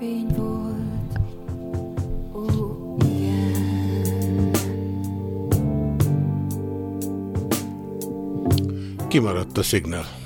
fény volt, ó, igen. Kimaradt a szignál.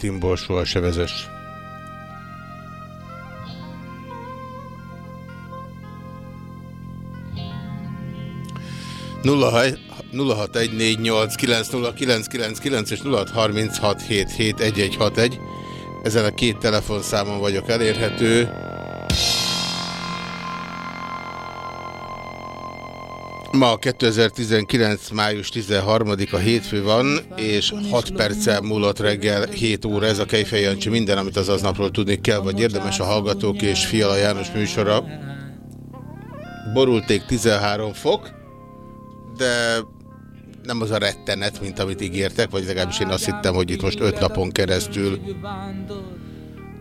Rutinból soha se vezess. Nulla haj- 0614890999 és 0636771161. Ezen a két telefonszámon vagyok elérhető. Ma 2019. május 13-a hétfő van, és 6 perccel múlott reggel 7 óra. Ez a Kejfej Jancsi minden, amit az aznapról tudni kell, vagy érdemes a Hallgatók és Fiala János műsora. Borulték 13 fok, de nem az a rettenet, mint amit ígértek, vagy legalábbis én azt hittem, hogy itt most 5 napon keresztül,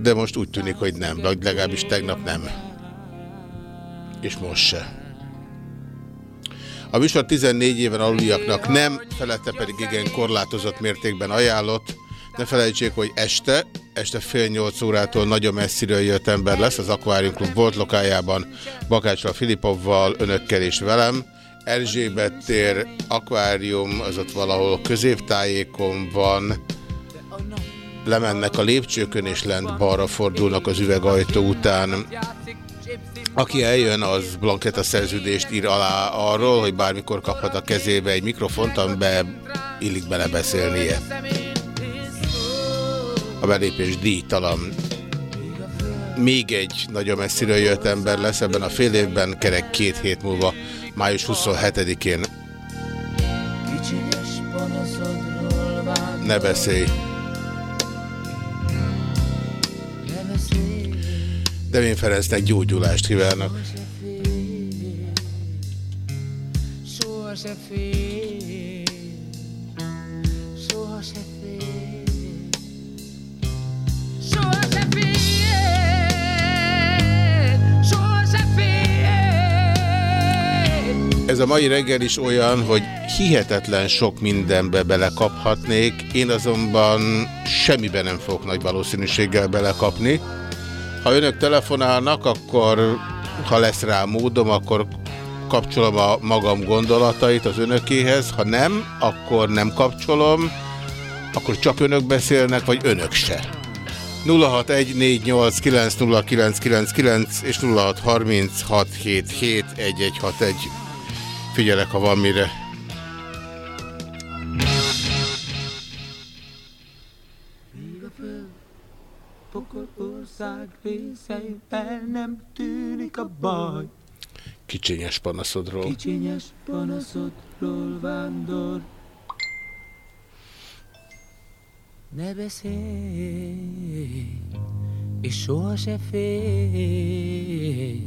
de most úgy tűnik, hogy nem, vagy legalábbis tegnap nem. És most se. A műsor 14 éven aluliaknak nem, felette pedig igen korlátozott mértékben ajánlott. Ne felejtsék, hogy este, este fél nyolc órától nagyon messziről jött ember lesz az Aquarium Club volt lokájában, Bakácsra Filipovval, önökkel és velem. Erzsébet tér, akvárium, az ott valahol középtájékon van, lemennek a lépcsőkön és lent balra fordulnak az üvegajtó után. Aki eljön, az blanketta szerződést ír alá arról, hogy bármikor kaphat a kezébe egy mikrofont, amiben illik bele beszélnie. A belépés díjtalan. Még egy nagyon messziről jött ember lesz ebben a fél évben, kerek két hét múlva, május 27-én. Ne beszélj! Devén Ferencnek gyógyulást kívánok. Soha se. Ez a mai reggel is olyan, hogy hihetetlen sok mindenbe belekaphatnék, én azonban semmiben nem fogok nagy valószínűséggel belekapni. Ha önök telefonálnak, akkor ha lesz rá módom, akkor kapcsolom a magam gondolatait az önökéhez, ha nem, akkor nem kapcsolom. akkor csak önök beszélnek, vagy önök se? 0614890999 és 0636771161. Figyelek, ha van mire. Pokolország részeiben nem tűnik a baj. Kicsinyes panaszodról. Kicsinyes panaszodról vándor. Ne beszélj, és soha se félj,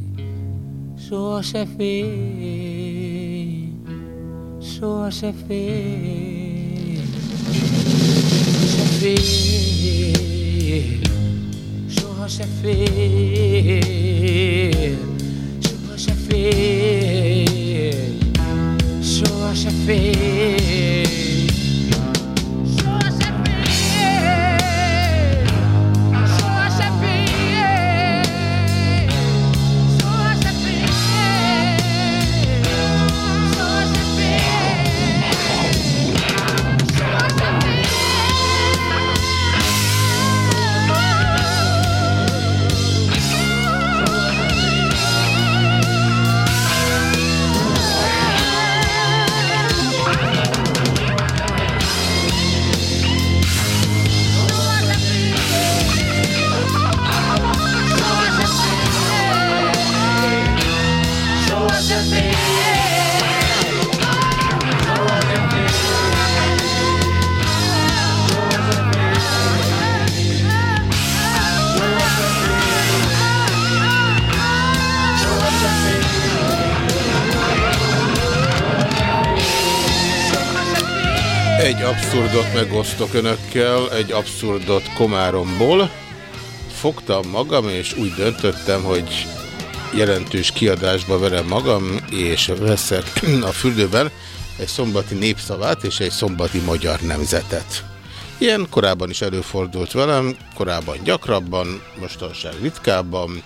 soha se félj, soha se félj, se félj, soha se félj, soha se félj, soha se félj. Abszurdot megosztok önökkel, egy abszurdot Komáromból. Fogtam magam, és úgy döntöttem, hogy jelentős kiadásba verem magam, és veszek a fürdőben egy szombati népszavát és egy szombati magyar nemzetet. Ilyen korábban is előfordult velem, korábban gyakrabban, mostanság ritkábban.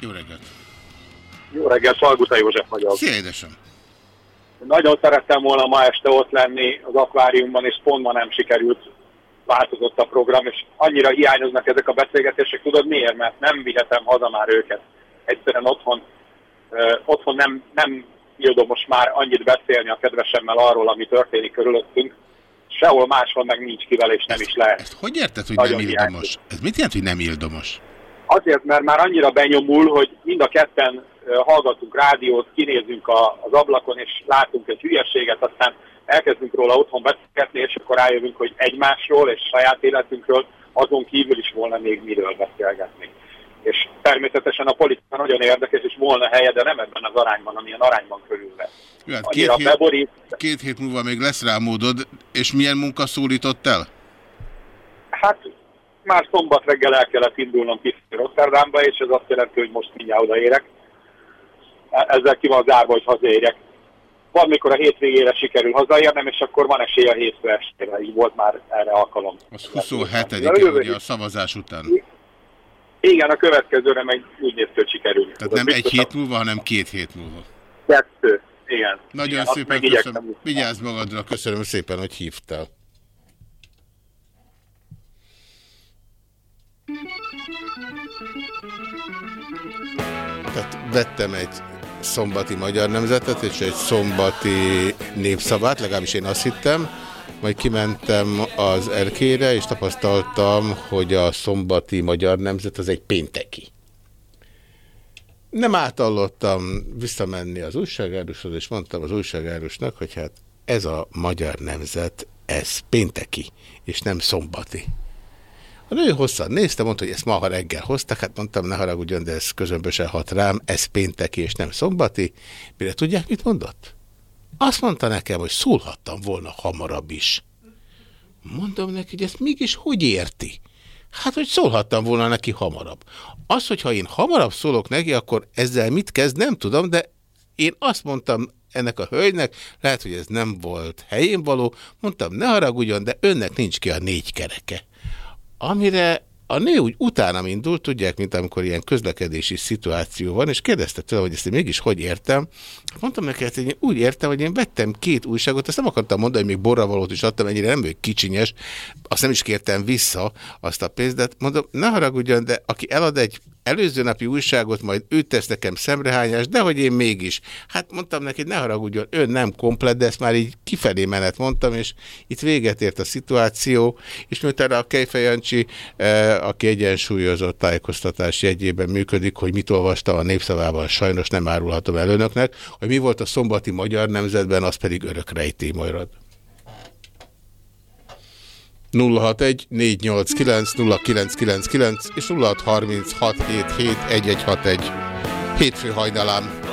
Jó reggelt! Jó reggel, Salguta József vagyok. Szia, édesem! Nagyon szerettem volna ma este ott lenni az akváriumban, és pont ma nem sikerült, változott a program, és annyira hiányoznak ezek a beszélgetések, tudod miért? Mert nem vihetem haza már őket. Egyszerűen otthon, ö, otthon nem, nem ildomos már annyit beszélni a kedvesemmel arról, ami történik körülöttünk. Sehol máshol meg nincs kivel, és nem is lehet. Ezt hogy érted, hogy Nagyon nem hiányzik. ildomos? Ez mit jelent, hogy nem ildomos? Azért, mert már annyira benyomul, hogy mind a ketten hallgatunk rádiót, kinézünk a, az ablakon, és látunk egy hülyeséget, aztán elkezdünk róla otthon beszélgetni, és akkor rájövünk, hogy egymásról és saját életünkről azon kívül is volna még miről beszélgetni. És természetesen a politika nagyon érdekes, és volna helye, de nem ebben az arányban, amilyen arányban körülve. Jó, hát két, hét, beborít, két hét múlva még lesz rá módod, és milyen munka szólított el? hát már szombat reggel el kellett indulnom ki Rotterdamba, és ez azt jelenti, hogy most mindjárt odaérek. Ezzel ki van zárva, hogy hazaérjek. Van, mikor a hétvégére sikerül hazaérnem, és akkor van esély a hétfő estére, így volt már erre alkalom. Az De 27-e, jövő ugye a szavazás után. Igen, a következőre meg úgy néz ki, hogy sikerül. Tehát nem egy hét múlva, hanem két hét múlva. Kettő. Igen. Nagyon Igen, szépen köszönöm. Vigyázz magadra, köszönöm szépen, hogy hívtál. Tehát vettem egy szombati magyar nemzetet és egy szombati népszavát, legalábbis én azt hittem, majd kimentem az erkére, és tapasztaltam, hogy a szombati magyar nemzet az egy pénteki. Nem átallottam visszamenni az újságárushoz, és mondtam az újságárusnak, hogy hát ez a magyar nemzet, ez pénteki, és nem szombati. A nő hosszan nézte, mondta, hogy ezt ma reggel hoztak, hát mondtam, ne haragudjon, de ez közömbösen hat rám, ez pénteki és nem szombati. Mire tudják, mit mondott? Azt mondta nekem, hogy szólhattam volna hamarabb is. Mondom neki, hogy ezt mégis hogy érti? Hát, hogy szólhattam volna neki hamarabb. Az, hogyha én hamarabb szólok neki, akkor ezzel mit kezd, nem tudom, de én azt mondtam ennek a hölgynek, lehet, hogy ez nem volt helyén való, mondtam, ne haragudjon, de önnek nincs ki a négy kereke. Amire a nő úgy utána indult, tudják, mint amikor ilyen közlekedési szituáció van, és kérdezte tőle, hogy ezt én mégis hogy értem. Mondtam neki, hogy én úgy értem, hogy én vettem két újságot, azt nem akartam mondani, hogy még borravalót is adtam, ennyire nem vagyok kicsinyes, azt nem is kértem vissza azt a pénzt, de mondom, ne haragudjon, de aki elad egy előző napi újságot, majd ő tesz nekem szemrehányást, de hogy én mégis. Hát mondtam neki, ne haragudjon, ő nem komplet, de ezt már így kifelé menet mondtam, és itt véget ért a szituáció, és miután a Kejfej Jancsi, eh, aki egyensúlyozott tájékoztatás jegyében működik, hogy mit olvasta a népszavában, sajnos nem árulhatom el önöknek, hogy mi volt a szombati magyar nemzetben, az pedig örökrejté marad. 061 489 0999 és 0636771161. Hétfő hajnalán.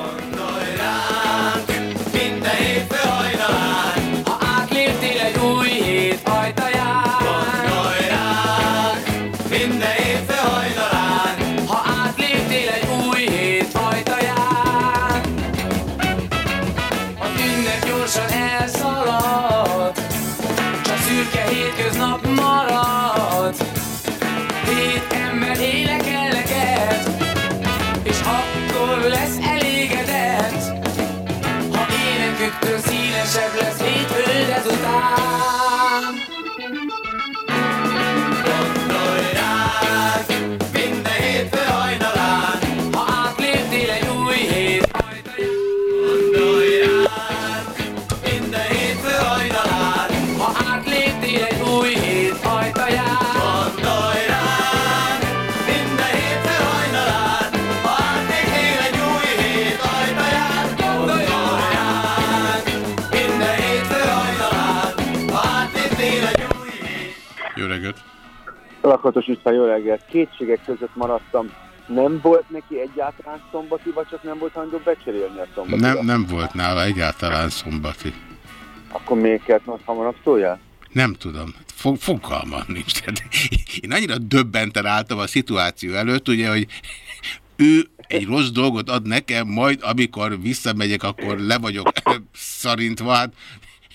Lakatos István, jó reggelt. Kétségek között maradtam. Nem volt neki egyáltalán szombati, vagy csak nem volt hajlandó becserélni a szombati? Nem, nem volt nála egyáltalán szombati. Akkor még kellett most hamarabb szóljál? Nem tudom. Fog, fogalmam nincs. Én annyira döbbenten álltam a szituáció előtt, ugye, hogy ő egy rossz dolgot ad nekem, majd amikor visszamegyek, akkor le vagyok szarintva. Hát,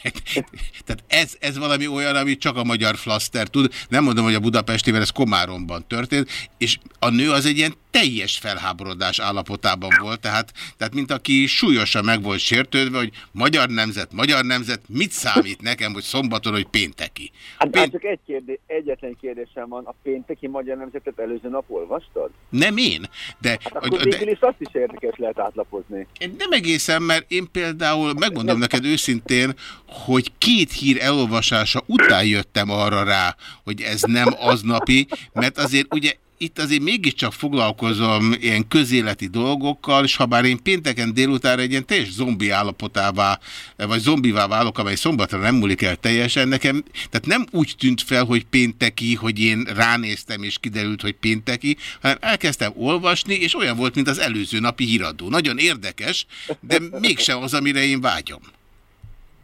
tehát ez, ez valami olyan, ami csak a magyar flaster tud. Nem mondom, hogy a budapesti, mert ez Komáromban történt, és a nő az egy ilyen teljes felháborodás állapotában volt, tehát, tehát mint aki súlyosan meg volt sértődve, hogy magyar nemzet, magyar nemzet, mit számít nekem, hogy szombaton, hogy pénteki? Hát, Pént- hát csak egy kérdés, egyetlen kérdésem van. A pénteki magyar nemzetet előző nap olvastad? Nem én, de, Hát akkor de végül is azt is érdekes lehet átlapozni. én nem egészen, mert én például megmondom neked őszintén, hogy két hír elolvasása után jöttem arra rá, hogy ez nem aznapi, mert azért ugye itt azért mégiscsak foglalkozom ilyen közéleti dolgokkal, és ha bár én pénteken délután egy ilyen teljes zombi állapotává, vagy zombivá válok, amely szombatra nem múlik el teljesen, nekem, tehát nem úgy tűnt fel, hogy pénteki, hogy én ránéztem, és kiderült, hogy pénteki, hanem elkezdtem olvasni, és olyan volt, mint az előző napi híradó. Nagyon érdekes, de mégsem az, amire én vágyom.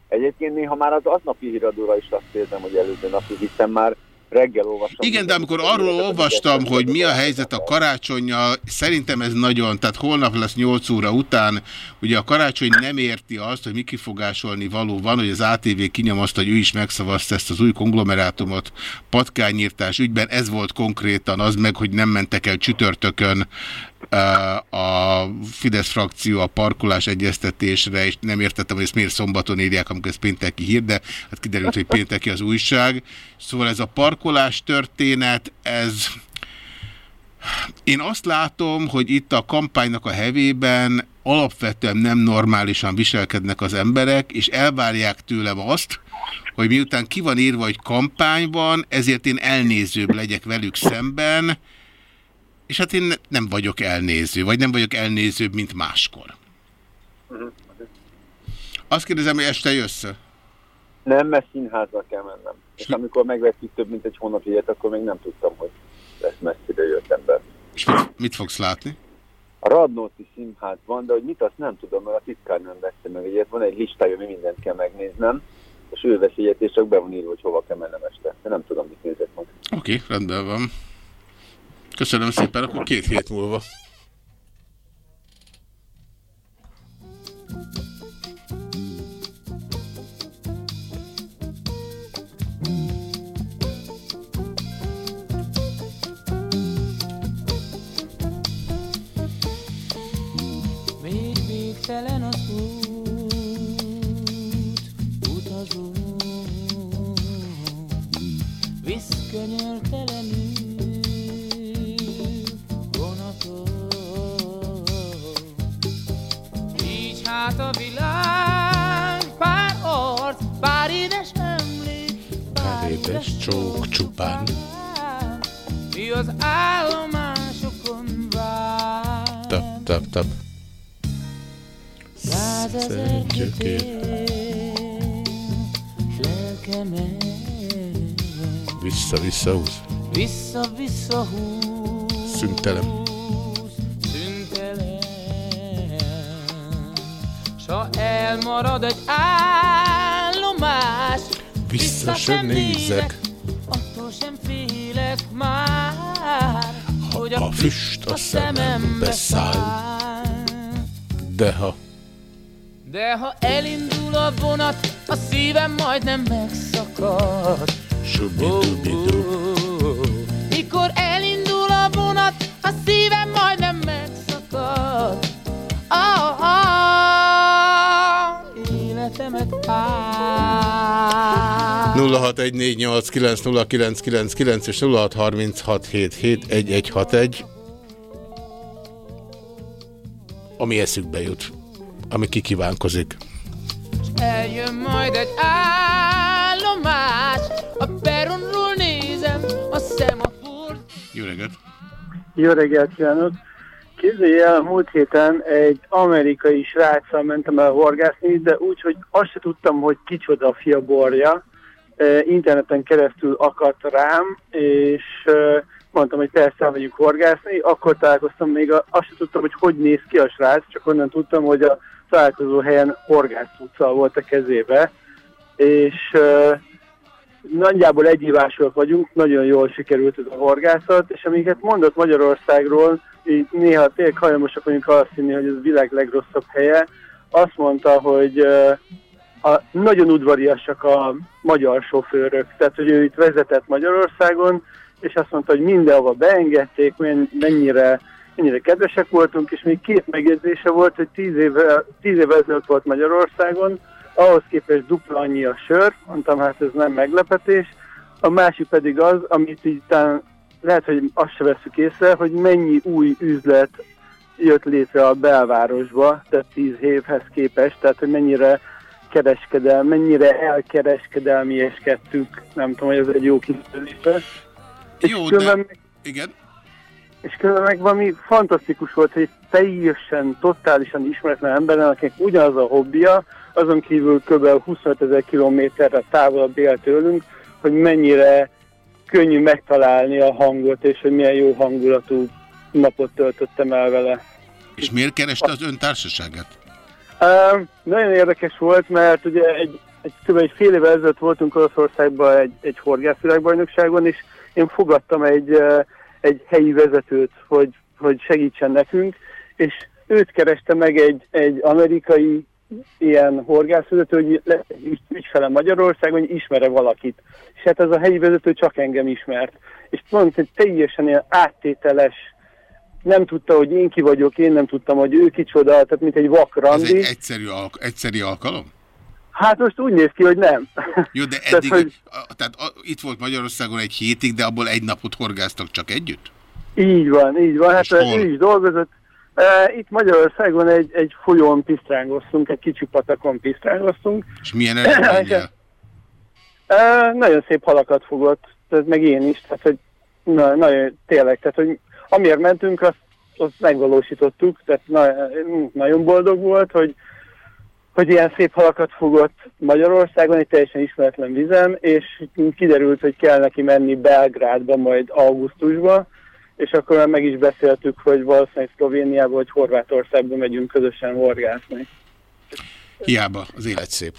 Egyébként néha már az aznapi híradóra is azt érzem, hogy előző napi, hiszen már reggel olvasom. Igen, de amikor arról olvastam, hogy mi a helyzet a karácsonyjal, szerintem ez nagyon, tehát holnap lesz 8 óra után, ugye a karácsony nem érti azt, hogy mi kifogásolni való van, hogy az ATV kinyomozta, hogy ő is megszavazta ezt az új konglomerátumot patkányírtás ügyben, ez volt konkrétan az meg, hogy nem mentek el csütörtökön a Fidesz frakció a parkolás egyeztetésre, és nem értettem, hogy ezt miért szombaton írják, amikor ez pénteki hír, de hát kiderült, hogy pénteki az újság. Szóval ez a parkolás történet, ez... Én azt látom, hogy itt a kampánynak a hevében alapvetően nem normálisan viselkednek az emberek, és elvárják tőlem azt, hogy miután ki van írva, hogy kampányban, ezért én elnézőbb legyek velük szemben, és hát én nem vagyok elnéző, vagy nem vagyok elnézőbb, mint máskor. Azt kérdezem, hogy este jössz -e? Nem, mert színházba kell mennem. És amikor megvettük több mint egy hónap ilyet, akkor még nem tudtam, hogy lesz messzire jött ember. És mit, mit fogsz látni? A Radnóti színház van, de hogy mit azt nem tudom, mert a titkár nem vette meg egyet. Van egy listája, ami mindent kell megnéznem, és ő vesz ilyet, és csak be van írva, hogy hova kell mennem este. De nem tudom, mit nézek meg. Oké, okay, rendben van. Köszönöm szépen, akkor két hét múlva. Út, utazó, visz könyörtelenül. Hát a világ pár arc, pár édes emlék, pár Édes csók csupán. mi az állomásokon vár. Tap, tap, tap. Százezer gyökér. lelkemet Vissza-vissza húz. vissza-vissza húz. Szüntelen. Szüntelen. S ha elmarad egy állomás, Vissza sem nézek, attól sem félek már, hogy a füst a szemembe száll. de ha De ha elindul a vonat, a szívem majdnem megszakad. subidubidu, Mikor elindul 0614890999 és 0636771161 ami eszükbe jut, ami kikívánkozik. Eljön majd egy állomás, a peronról nézem a szemafort. Jó reggelt! Jó reggelt kívánok! Képzelj el, múlt héten egy amerikai sráccal mentem el horgászni, de úgy, hogy azt se tudtam, hogy kicsoda a fia borja. Interneten keresztül akadt rám, és mondtam, hogy persze elmegyünk horgászni. Akkor találkoztam még, a, azt se tudtam, hogy hogy néz ki a srác, csak onnan tudtam, hogy a találkozó helyen horgászcuccal volt a kezébe. És nagyjából egyívásúak vagyunk, nagyon jól sikerült ez a horgászat, és amiket mondott Magyarországról, így néha tényleg hajlamosak vagyunk azt hinni, hogy ez a világ legrosszabb helye. Azt mondta, hogy ö, a, nagyon udvariasak a magyar sofőrök, tehát hogy ő itt vezetett Magyarországon, és azt mondta, hogy mindenhova beengedték, men- mennyire, mennyire kedvesek voltunk, és még két megjegyzése volt, hogy tíz éve, tíz éve ezelőtt volt Magyarországon, ahhoz képest dupla annyi a sör, mondtam, hát ez nem meglepetés. A másik pedig az, amit így talán lehet, hogy azt se veszük észre, hogy mennyi új üzlet jött létre a belvárosba, tehát tíz évhez képest, tehát hogy mennyire kereskedel, mennyire elkereskedelmieskedtük, nem tudom, hogy ez egy jó kifejezés. Jó, de... meg- Igen? és különben meg valami fantasztikus volt, hogy teljesen, totálisan ismeretlen emberen, akinek ugyanaz a hobbija, azon kívül kb. 25 ezer kilométerre távolabb él tőlünk, hogy mennyire könnyű megtalálni a hangot, és hogy milyen jó hangulatú napot töltöttem el vele. És miért kereste az ön társaságát? Uh, nagyon érdekes volt, mert ugye egy, egy, kb. egy fél évvel ezelőtt voltunk Olaszországban egy, egy horgászvilágbajnokságon, és én fogadtam egy, egy helyi vezetőt, hogy, hogy segítsen nekünk, és őt kereste meg egy, egy amerikai ilyen horgászvezető, hogy lesz egy ügy- ügyfele Magyarországon, hogy ismere valakit. És hát ez a helyi vezető csak engem ismert. És pont egy teljesen ilyen áttételes, nem tudta, hogy én ki vagyok, én nem tudtam, hogy ő kicsoda, tehát mint egy vak Ez egy egyszerű, alk egyszerű alkalom? Hát most úgy néz ki, hogy nem. Jó, de Tehát, eddig, hogy- a, tehát a, itt volt Magyarországon egy hétig, de abból egy napot horgáztak csak együtt? Így van, így van. Hát ő is dolgozott. E, Itt Magyarországon egy, egy folyón pisztrángoztunk, egy kicsi patakon pisztrángoztunk. És milyen eredménnyel? E, Nagyon szép halakat fogott, tehát meg én is, tehát hogy na, nagyon tényleg, tehát hogy amiért mentünk, azt, azt megvalósítottuk, tehát na, nagyon boldog volt, hogy hogy ilyen szép halakat fogott Magyarországon, egy teljesen ismeretlen vizen, és kiderült, hogy kell neki menni Belgrádba majd augusztusba, és akkor már meg is beszéltük, hogy valószínűleg Szlovéniába vagy Horvátországba megyünk közösen horgászni. Hiába, az élet szép.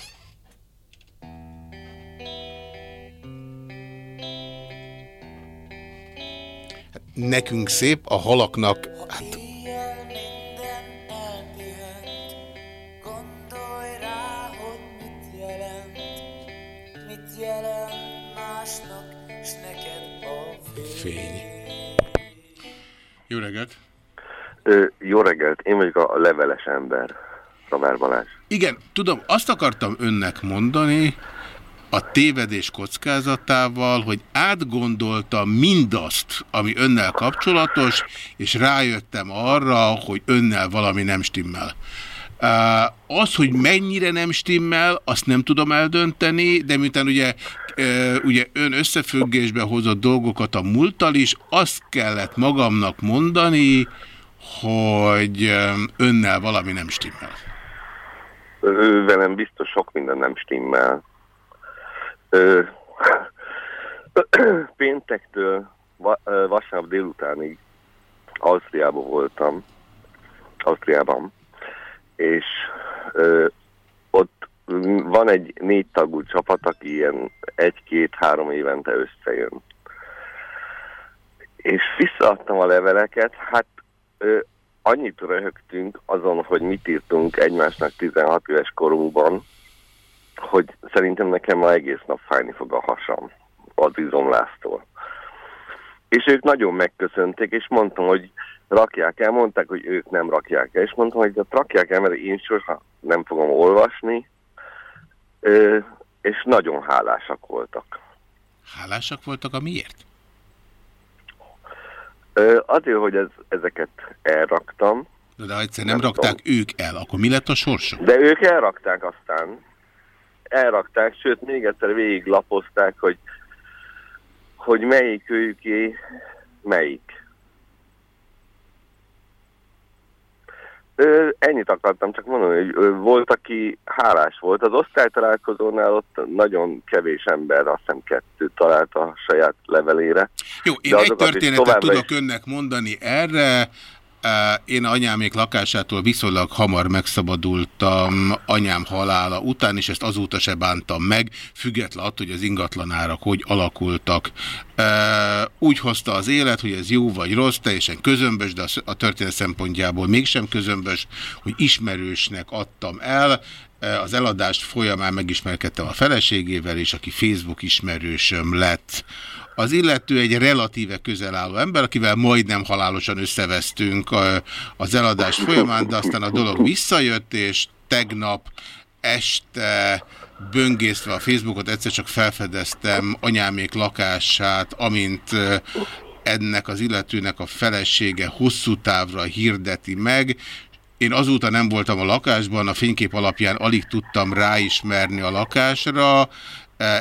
Nekünk szép, a halaknak, hát Gondolj rá, hogy mit jelent, mit jelent másnak, s neked a fény. Jó reggelt! Ö, jó reggelt, én vagyok a leveles ember, Ravár Balázs. Igen, tudom, azt akartam önnek mondani, a tévedés kockázatával, hogy átgondolta mindazt, ami önnel kapcsolatos, és rájöttem arra, hogy önnel valami nem stimmel. Az, hogy mennyire nem stimmel, azt nem tudom eldönteni, de miután ugye, ugye ön összefüggésbe hozott dolgokat a múlttal is, azt kellett magamnak mondani, hogy önnel valami nem stimmel. Velem biztos sok minden nem stimmel. Péntektől va, vasárnap délutánig Ausztriában voltam, Ausztriában, és ö, ott van egy négy tagú csapat, aki ilyen egy-két-három évente összejön. És visszaadtam a leveleket, hát ö, annyit röhögtünk azon, hogy mit írtunk egymásnak 16 éves korunkban, hogy szerintem nekem ma egész nap fájni fog a hasam az izomlásztól. És ők nagyon megköszönték, és mondtam, hogy rakják el, mondták, hogy ők nem rakják el, és mondtam, hogy rakják el, mert én sosem nem fogom olvasni, és nagyon hálásak voltak. Hálásak voltak a miért? Azért, hogy ez, ezeket elraktam. De, de egyszer nem, nem rakták tudom. ők el, akkor mi lett a sorsa? De ők elrakták aztán. Elrakták, sőt még egyszer végiglapozták, hogy, hogy melyik őké melyik. Ö, ennyit akartam csak mondani, hogy volt, aki hálás volt. Az osztálytalálkozónál ott nagyon kevés ember, azt hiszem kettő találta a saját levelére. Jó, én egy történetet tudok is... önnek mondani erre. Én anyámék lakásától viszonylag hamar megszabadultam anyám halála után, és ezt azóta se bántam meg, független attól, hogy az ingatlanárak hogy alakultak. Úgy hozta az élet, hogy ez jó vagy rossz, teljesen közömbös, de a történet szempontjából mégsem közömbös, hogy ismerősnek adtam el, az eladást folyamán megismerkedtem a feleségével, és aki Facebook ismerősöm lett. Az illető egy relatíve közel álló ember, akivel majdnem halálosan összevesztünk az eladás folyamán, de aztán a dolog visszajött, és tegnap este böngészve a Facebookot egyszer csak felfedeztem anyámék lakását, amint ennek az illetőnek a felesége hosszú távra hirdeti meg, én azóta nem voltam a lakásban, a fénykép alapján alig tudtam ráismerni a lakásra,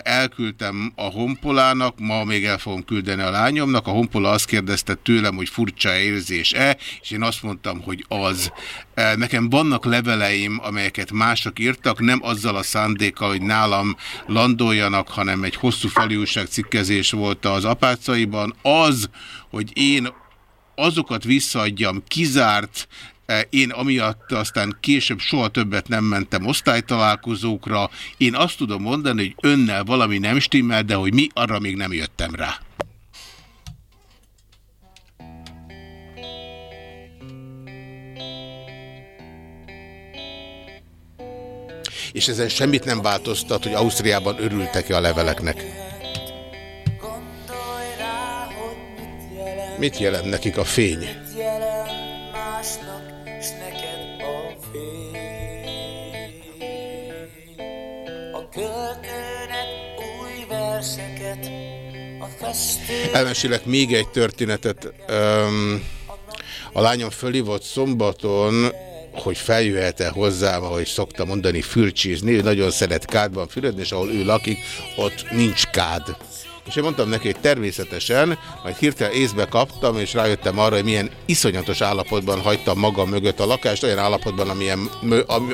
elküldtem a honpolának, ma még el fogom küldeni a lányomnak, a honpola azt kérdezte tőlem, hogy furcsa érzés-e, és én azt mondtam, hogy az. Nekem vannak leveleim, amelyeket mások írtak, nem azzal a szándékkal, hogy nálam landoljanak, hanem egy hosszú feliúság cikkezés volt az apácaiban. Az, hogy én azokat visszaadjam kizárt én amiatt aztán később soha többet nem mentem osztálytalálkozókra. Én azt tudom mondani, hogy önnel valami nem stimmel, de hogy mi, arra még nem jöttem rá. És ezen semmit nem változtat, hogy Ausztriában örültek-e a leveleknek? Mit jelent nekik a fény? Elmesélek még egy történetet. Um, a lányom fölhívott szombaton, hogy feljöhet-e hozzám, ahogy szokta mondani, fülcsízni. Ő nagyon szeret kádban fürödni, és ahol ő lakik, ott nincs kád. És én mondtam neki, hogy természetesen, majd hirtelen észbe kaptam, és rájöttem arra, hogy milyen iszonyatos állapotban hagytam magam mögött a lakást, olyan állapotban, amilyen,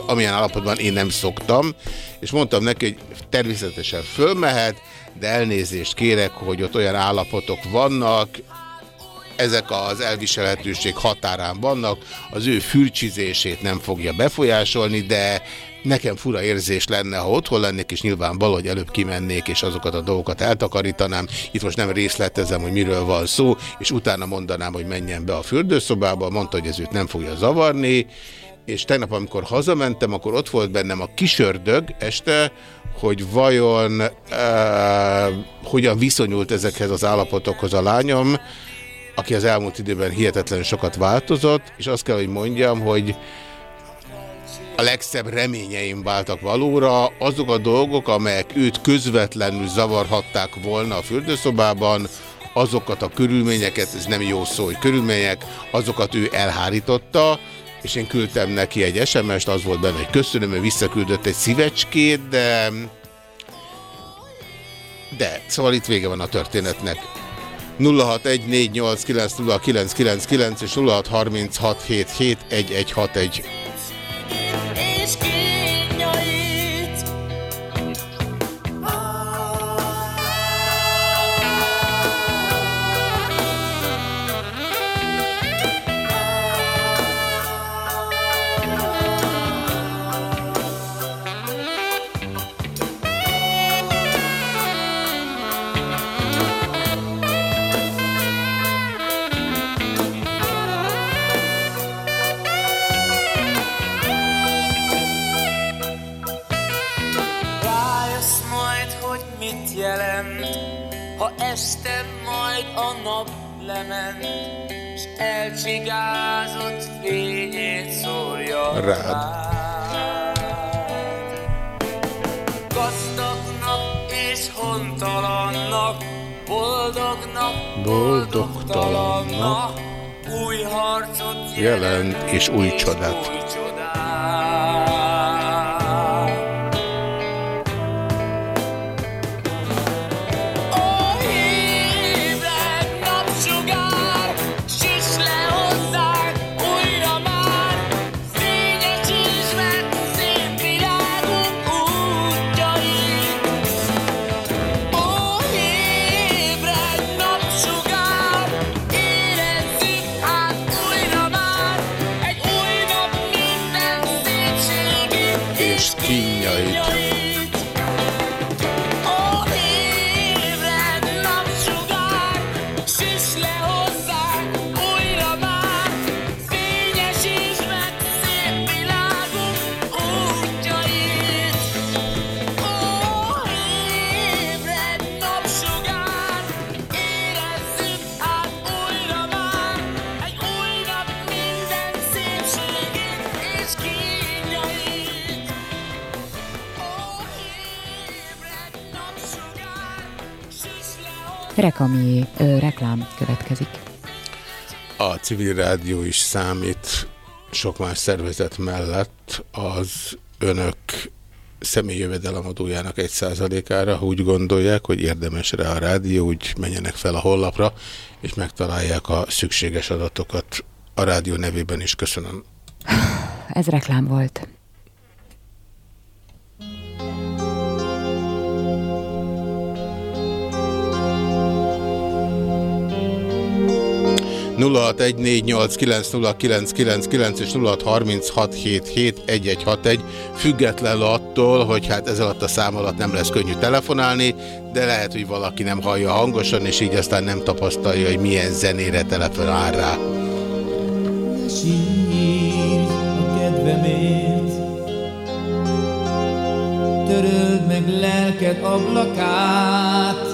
amilyen állapotban én nem szoktam, és mondtam neki, hogy természetesen fölmehet, de elnézést kérek, hogy ott olyan állapotok vannak, ezek az elviselhetőség határán vannak, az ő fürcsizését nem fogja befolyásolni, de nekem fura érzés lenne, ha otthon lennék, és nyilván valahogy előbb kimennék, és azokat a dolgokat eltakarítanám. Itt most nem részletezem, hogy miről van szó, és utána mondanám, hogy menjen be a fürdőszobába, mondta, hogy ez őt nem fogja zavarni, és tegnap, amikor hazamentem, akkor ott volt bennem a kisördög este, hogy vajon uh, hogyan viszonyult ezekhez az állapotokhoz a lányom, aki az elmúlt időben hihetetlen sokat változott, és azt kell, hogy mondjam, hogy a legszebb reményeim váltak valóra, azok a dolgok, amelyek őt közvetlenül zavarhatták volna a fürdőszobában, azokat a körülményeket, ez nem jó szó, hogy körülmények, azokat ő elhárította, és én küldtem neki egy SMS-t, az volt benne, hogy köszönöm, ő visszaküldött egy szívecskét, de... De, szóval itt vége van a történetnek. 0614890999 és 0636771161. új csodát. Civil rádió is számít sok más szervezet mellett az önök személyjövedelemadójának egy százalékára, ha úgy gondolják, hogy érdemes rá a rádió, úgy menjenek fel a honlapra, és megtalálják a szükséges adatokat. A rádió nevében is köszönöm. Ez reklám volt. És 0636771161 függetlenül attól, hogy hát ez alatt a szám alatt nem lesz könnyű telefonálni, de lehet, hogy valaki nem hallja hangosan, és így aztán nem tapasztalja, hogy milyen zenére telefonál rá. Töröld meg lelked ablakát,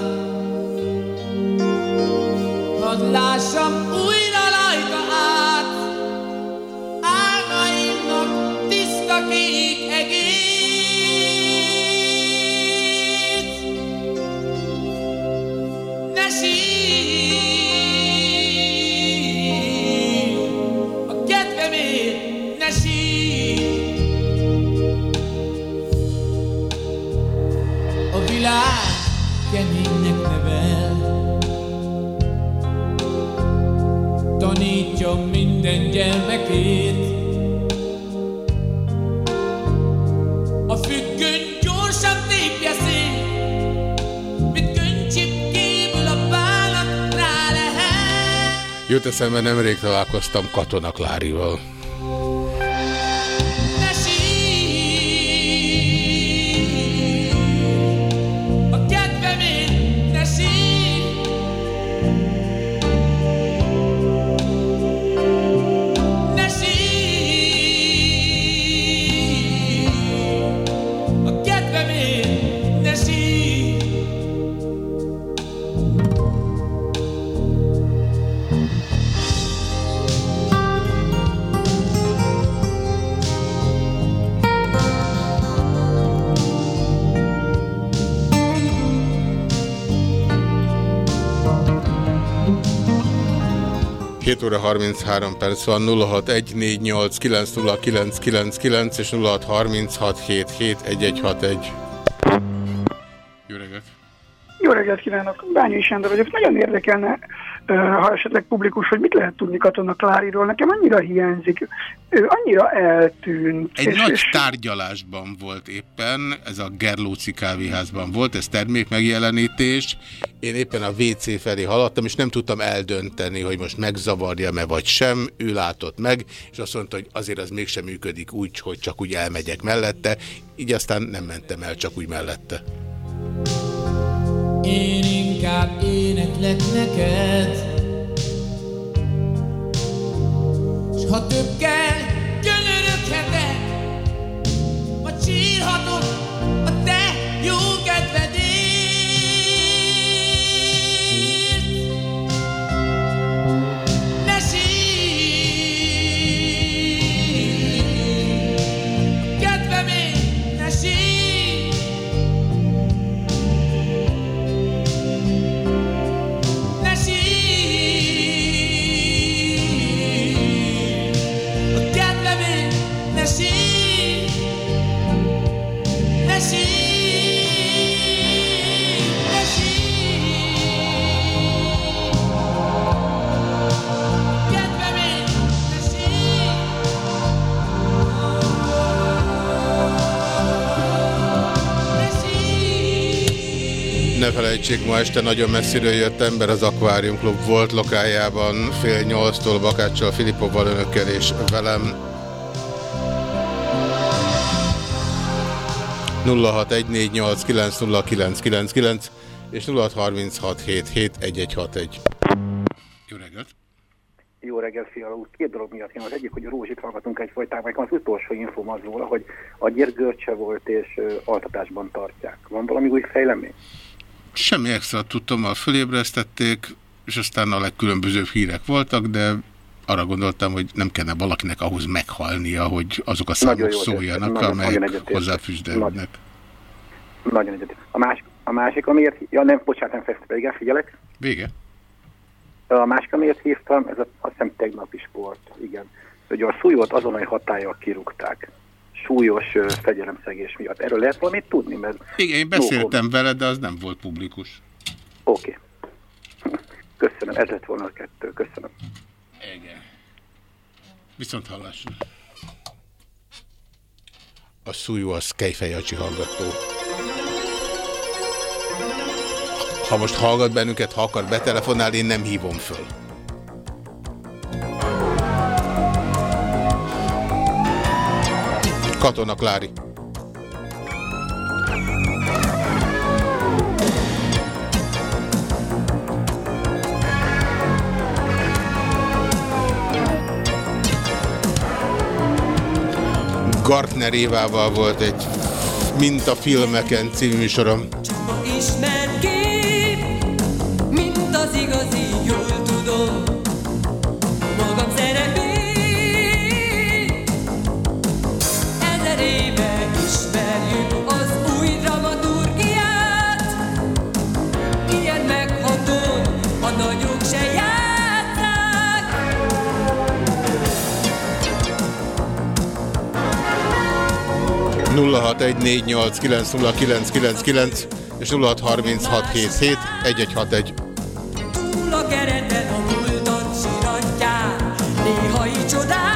hadd lássam újra tiszta kék egét. Jut eszembe, nemrég találkoztam Katona Klárival. 7 óra 33 perc van 0614890999 és 0636771161. Jó reggelt! Jó reggelt kívánok, Bányai Sándor vagyok. Nagyon érdekelne, ha esetleg publikus, hogy mit lehet tudni Katona Kláriról. Nekem annyira hiányzik, ő annyira eltűnt. Egy és, nagy és tárgyalásban volt éppen, ez a Gerlóci kávéházban volt, ez termék megjelenítés. Én éppen a WC felé haladtam, és nem tudtam eldönteni, hogy most megzavarjam-e vagy sem. Ő látott meg, és azt mondta, hogy azért az mégsem működik úgy, hogy csak úgy elmegyek mellette. Így aztán nem mentem el csak úgy mellette. Én inkább éneklek neked. S ha több kell, gyönyöröghetek Vagy sírhatok Ne felejtsék, ma este nagyon messziről jött ember az Aquarium Club volt lokájában fél nyolctól Bakáccsal, Filipovval, önökkel és velem. 0614890999 és 0636771161. Jó reggelt! Jó reggelt, Fiala úr. Két dolog miatt jön. Az egyik, hogy a Rózsit hallgatunk egyfolytában. Az utolsó infóm az róla, hogy a gyérgörcse volt és altatásban tartják. Van valami új fejlemény? Semmi extra tudtam, fölébresztették, és aztán a legkülönbözőbb hírek voltak, de arra gondoltam, hogy nem kellene valakinek ahhoz meghalnia, hogy azok a számok szóljanak, nagyon- amelyek egyetértek. hozzáfűződnek. Nagyon egyet. A másik, a másik amiért... Ja, nem, bocsánat, nem fejeztem igen, figyelek. Vége? A másik, amiért hívtam, ez a, azt hiszem tegnapi sport, igen. Hogy a súlyot azonnali hatályjal kirúgták. Súlyos fegyelemszegés miatt. Erről lehet valamit tudni? Mert Igen, én beszéltem vele, de az nem volt publikus. Oké. Köszönöm, ez lett volna a kettő. Köszönöm. Igen. Viszont hallásra. A szújó az Kejfej Jacsi hallgató. Ha most hallgat bennünket, ha akar betelefonálni, én nem hívom föl. Katona Klári. Gartner Évával volt egy Mint a filmeken című műsorom. Ma ismert kép, mint az igazi, 0614890999 és 0636771161. Túl a kereten a múltat siratják, néhai csodák.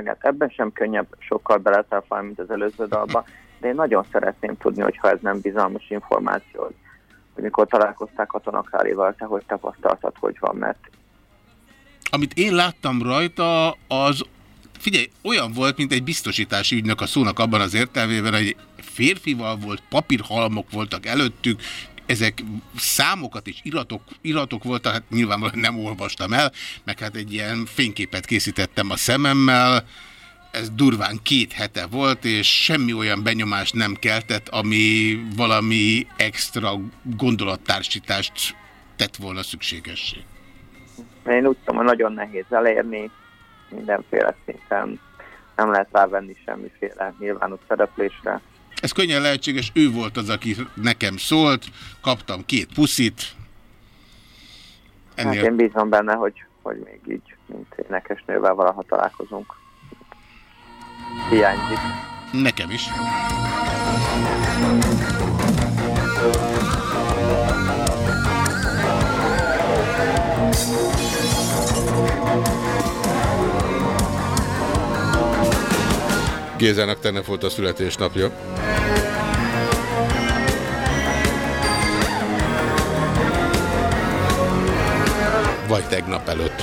Jó reggelt, ebben sem könnyebb sokkal beletelfálni, mint az előző dalban, de én nagyon szeretném tudni, hogy ha ez nem bizalmas információ, hogy hogy mikor találkozták katonakárival, te hogy tapasztaltad, hogy van, mert Amit én láttam rajta, az figyelj, olyan volt, mint egy biztosítási ügynök a szónak abban az értelmében, hogy férfival volt, papírhalmok voltak előttük, ezek számokat és iratok, iratok voltak, hát nyilvánvalóan nem olvastam el, meg hát egy ilyen fényképet készítettem a szememmel, ez durván két hete volt, és semmi olyan benyomást nem keltett, ami valami extra gondolattársítást tett volna szükségessé. én úgy tudom, nagyon nehéz elérni, mindenféle szinten nem lehet rávenni semmiféle nyilvános szereplésre. Ez könnyen lehetséges, ő volt az, aki nekem szólt, kaptam két puszit. Hát én bízom benne, hogy, hogy még így, mint énekesnővel valaha találkozunk. Hiányzik. Nekem is. Gézának tegnap volt a születésnapja. Vagy tegnap előtt.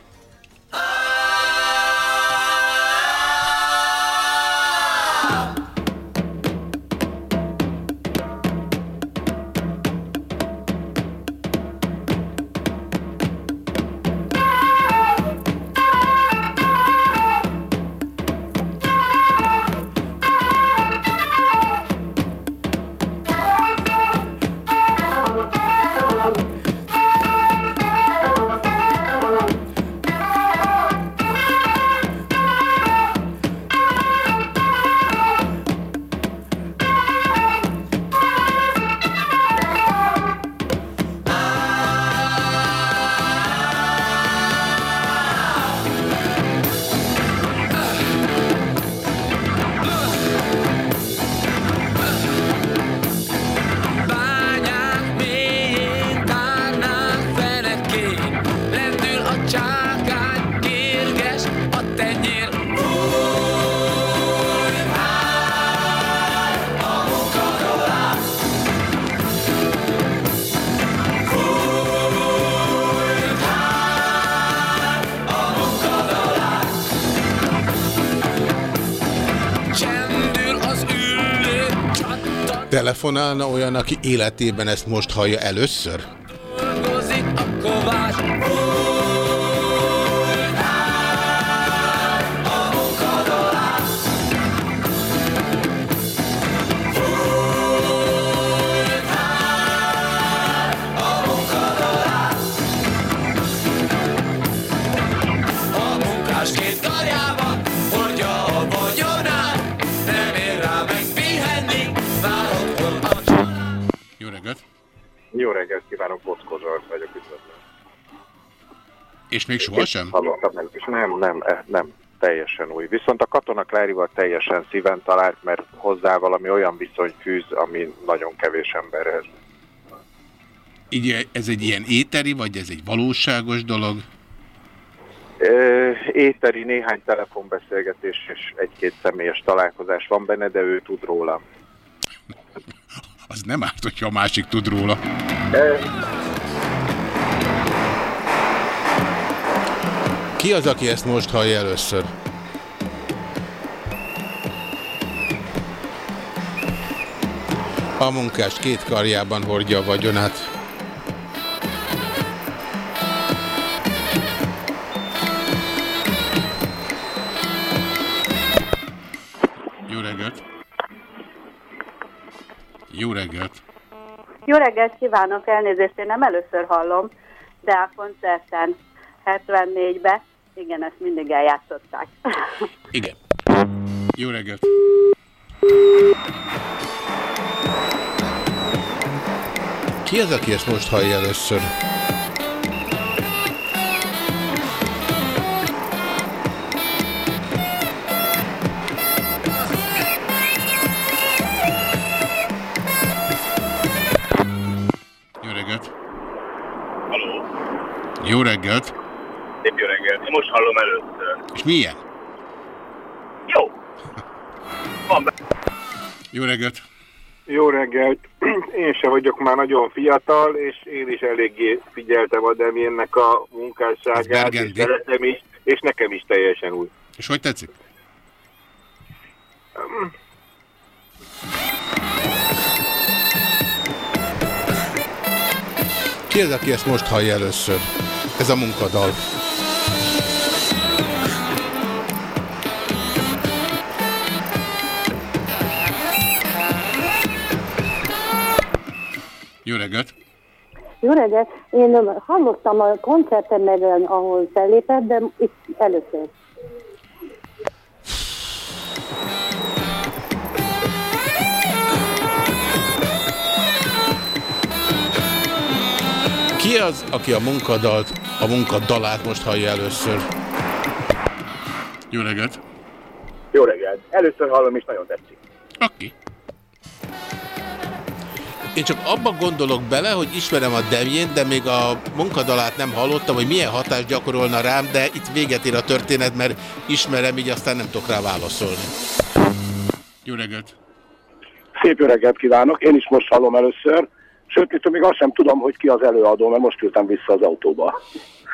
Telefonálna olyan, aki életében ezt most hallja először? És még sohasem? Hallottam meg, és nem, nem, eh, nem, teljesen új. Viszont a Katona Klárival teljesen szíven talált, mert hozzá valami olyan viszony fűz, ami nagyon kevés emberhez. Így ez egy ilyen éteri, vagy ez egy valóságos dolog? Ö, éteri néhány telefonbeszélgetés és egy-két személyes találkozás van benne, de ő tud rólam. Az nem árt, hogyha a másik tud róla. Ki az, aki ezt most hallja először? A munkás két karjában hordja a vagyonát. Jó reggelt! Jó reggelt! Jó reggelt kívánok, elnézést, én nem először hallom, de a koncerten 74-be, igen, ezt mindig eljátszották. Igen. Jó reggelt! Ki az, aki ezt most hallja először? Jó reggelt! Jó reggelt! Szép jó reggelt. Én most hallom először. És milyen? Jó. Van be. Jó reggelt! Jó reggelt! Én se vagyok már nagyon fiatal, és én is eléggé figyeltem a Demiennek a munkásságát, és szeretem is, és nekem is teljesen új. És hogy tetszik? Ki az, aki ezt most hallja először? Ez a munkadal. Jó reggelt! Jó reggelt! Én hallottam a koncerten, meg öm, ahol fellépett, de itt először. Ki az, aki a munkadalt, a munkadalát most hallja először? Jó reggelt! Jó reggelt! Először hallom, és nagyon tetszik. Oké. Én csak abba gondolok bele, hogy ismerem a Demjén, de még a munkadalát nem hallottam, hogy milyen hatást gyakorolna rám, de itt véget ér a történet, mert ismerem, így aztán nem tudok rá válaszolni. Jó reggelt! Szép jó reggelt kívánok, én is most hallom először, sőt, még azt sem tudom, hogy ki az előadó, mert most ültem vissza az autóba.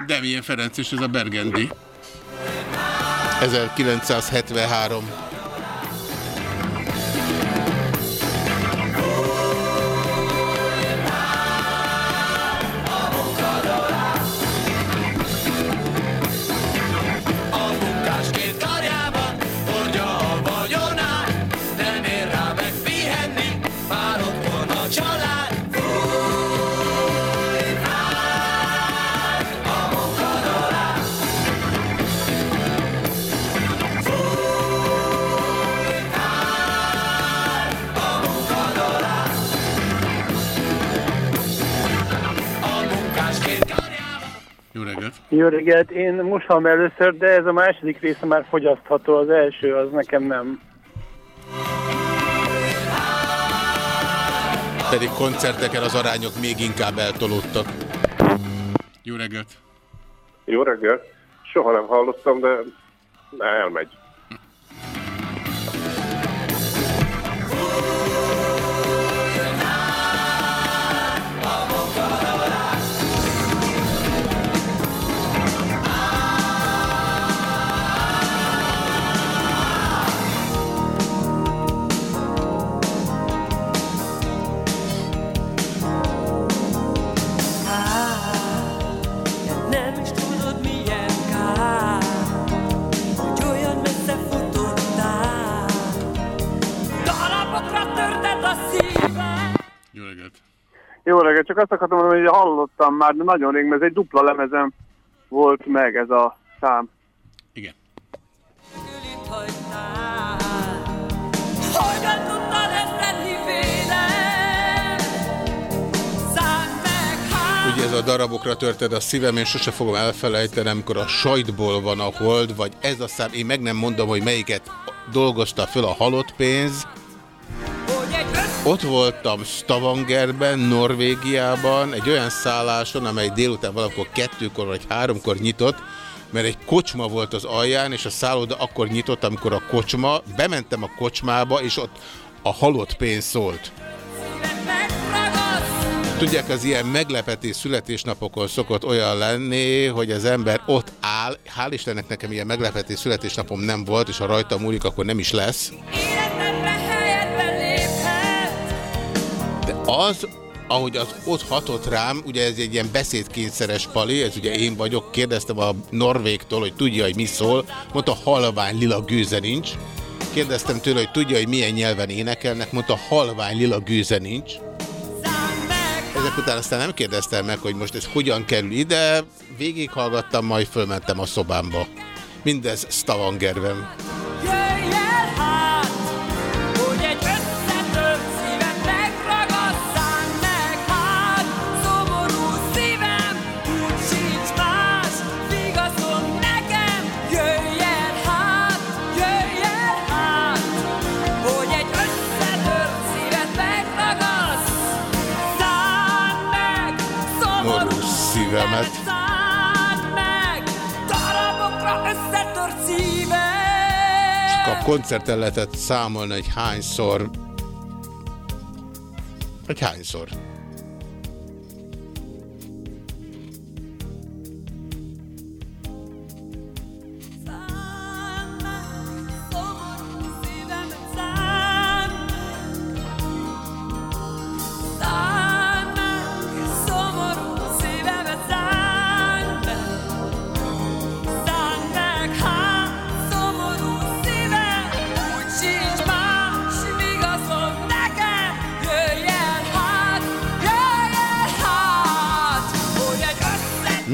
Demjén Ferenc és ez a Bergendi. 1973. reggelt! Jó reggelt, én most hallom először, de ez a második része már fogyasztható, az első az nekem nem. Pedig koncerteken az arányok még inkább eltolódtak. Jó reggelt! Jó reggelt! Soha nem hallottam, de elmegy. Csak azt akartam mondani, hogy hallottam már, de nagyon rég, mert ez egy dupla lemezem volt meg ez a szám. Hogyan tudtad ezt tenni vélem Szánd meg hát Ugye ez a darabokra törted a szívem, én sose fogom elfelejteni, amikor a sajtból van a hold, vagy ez a szám, én meg nem mondom, hogy melyiket dolgozta föl a halott pénz. Ott voltam Stavangerben, Norvégiában, egy olyan szálláson, amely délután valamikor kettőkor vagy háromkor nyitott, mert egy kocsma volt az alján, és a szálloda akkor nyitott, amikor a kocsma, bementem a kocsmába, és ott a halott pénz szólt. Tudják, az ilyen meglepetés születésnapokon szokott olyan lenni, hogy az ember ott áll, hál' Istennek nekem ilyen meglepetés születésnapom nem volt, és ha rajta múlik, akkor nem is lesz. De az, ahogy az ott hatott rám, ugye ez egy ilyen beszédkényszeres pali, ez ugye én vagyok, kérdeztem a norvégtól, hogy tudja, hogy mi szól, mondta halvány lila gőze nincs, Kérdeztem tőle, hogy tudja, hogy milyen nyelven énekelnek, mondta, halvány lila gőze nincs. Ezek után aztán nem kérdeztem meg, hogy most ez hogyan kerül ide, végighallgattam, majd fölmentem a szobámba. Mindez Stavangerben. Jöjj szívemet. meg, szívem. A koncerten lehetett számolni, hogy hányszor... Hogy hányszor.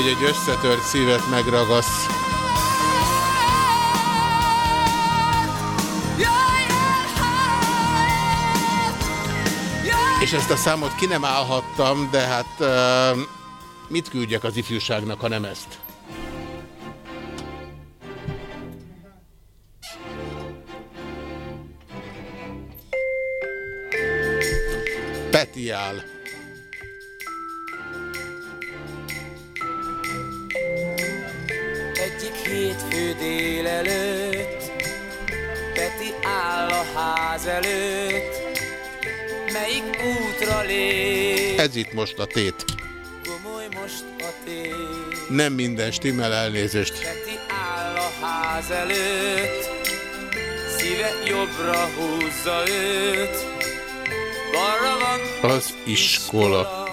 Hogy egy összetört szívet megragassz. És ezt a számot ki nem állhattam, de hát mit küldjek az ifjúságnak, ha nem ezt? Peti áll. Délelőtt. Peti áll a ház előtt. Melyik útra lép? Ez itt most a tét. Gomoly most a tét. Nem minden stimmel elnézést. Peti áll a ház előtt. Szíve jobbra húzza őt. Balra van Az iskola.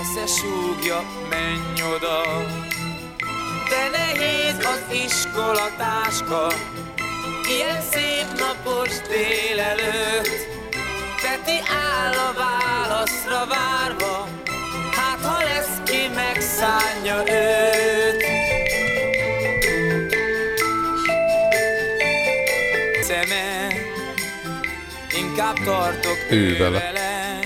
Esze súgja, menj oda De nehéz az iskolatáska Ilyen szép napos délelőtt Peti áll a válaszra várva. Hát ha lesz ki megszánja őt. Szeme Inkább tartok Ő vele.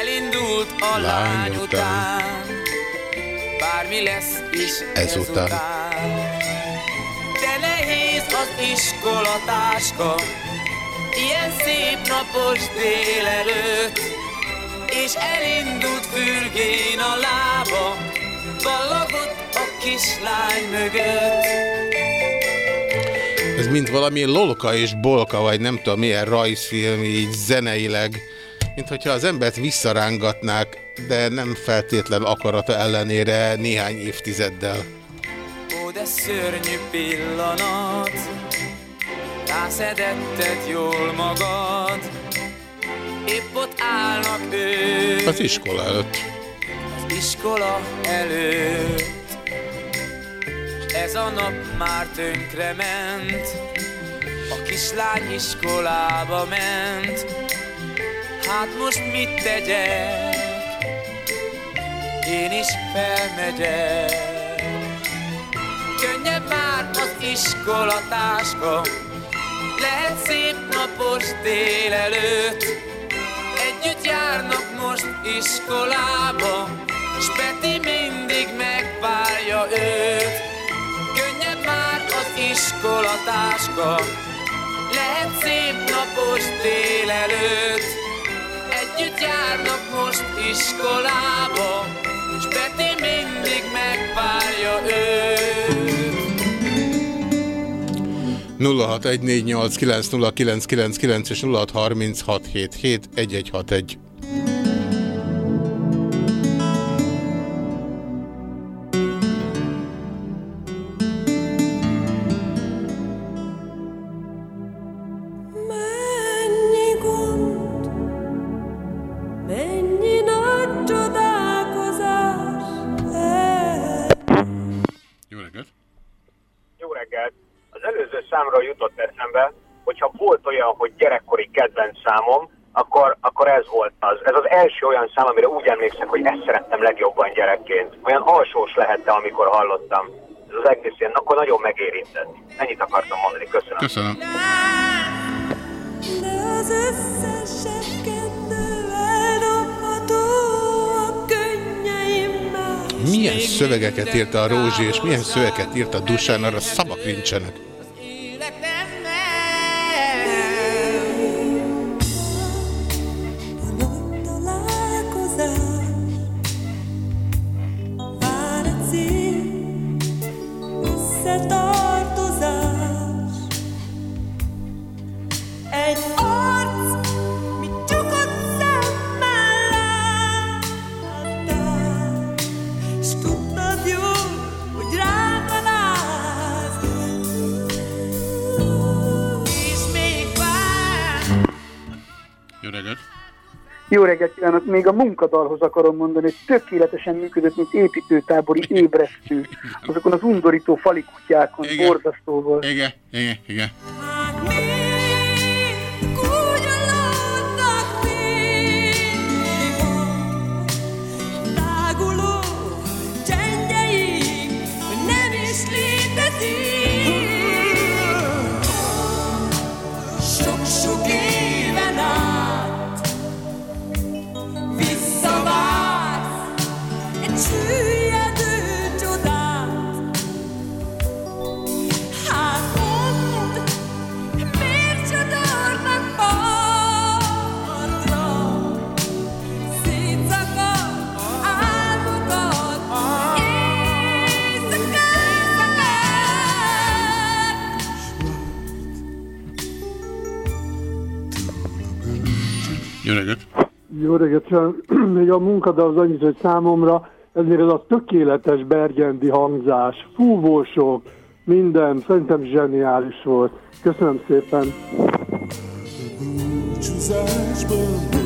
Elindult a Lány lány után. után Bármi lesz is ezután De nehéz az iskolatáska Ilyen szép napos délelőtt És elindult fürgén a lába Ballagott a kislány mögött. Ez mint valami lolka és bolka, vagy nem tudom milyen rajzfilm, így zeneileg. Mint hogyha az embert visszarángatnák, de nem feltétlen akarata ellenére néhány évtizeddel. Ó, de szörnyű pillanat Rászedetted jól magad Épp ott állnak ők Az iskola előtt. Az iskola előtt Ez a nap már tönkre ment A kislány iskolába ment Hát most mit tegyek? Én is felmegyek. Könnyebb már az iskolatáska Lehet szép napos délelőtt. Együtt járnak most iskolába S Peti mindig megvárja őt. Könnyebb már az iskolatáska Lehet szép napos délelőtt Együtt járnak most iskolába S Peti mindig megvárja őt 0614890999 és 0636771161. jutott eszembe, hogyha volt olyan, hogy gyerekkori kedvenc számom, akkor, akkor ez volt az. Ez az első olyan szám, amire úgy emlékszek, hogy ezt szerettem legjobban gyerekként. Olyan alsós lehette, amikor hallottam. Ez az egész ilyen, akkor nagyon megérintett. Ennyit akartam mondani. Köszönöm. Köszönöm. Milyen szövegeket írta a Rózsi, és milyen szövegeket írt a Dusán, arra szavak nincsenek. Jó reggelt kívánok! Még a munkadalhoz akarom mondani, hogy tökéletesen működött, mint építőtábori ébresztő. Azokon az undorító falikutyákon, borzasztó volt. Igen, igen, igen. Jó reggelt! Jó reggelt, még a munkada az annyit, hogy számomra ezért ez a tökéletes bergendi hangzás, fúvósok, minden, szerintem zseniális volt. Köszönöm szépen. búcsúzásban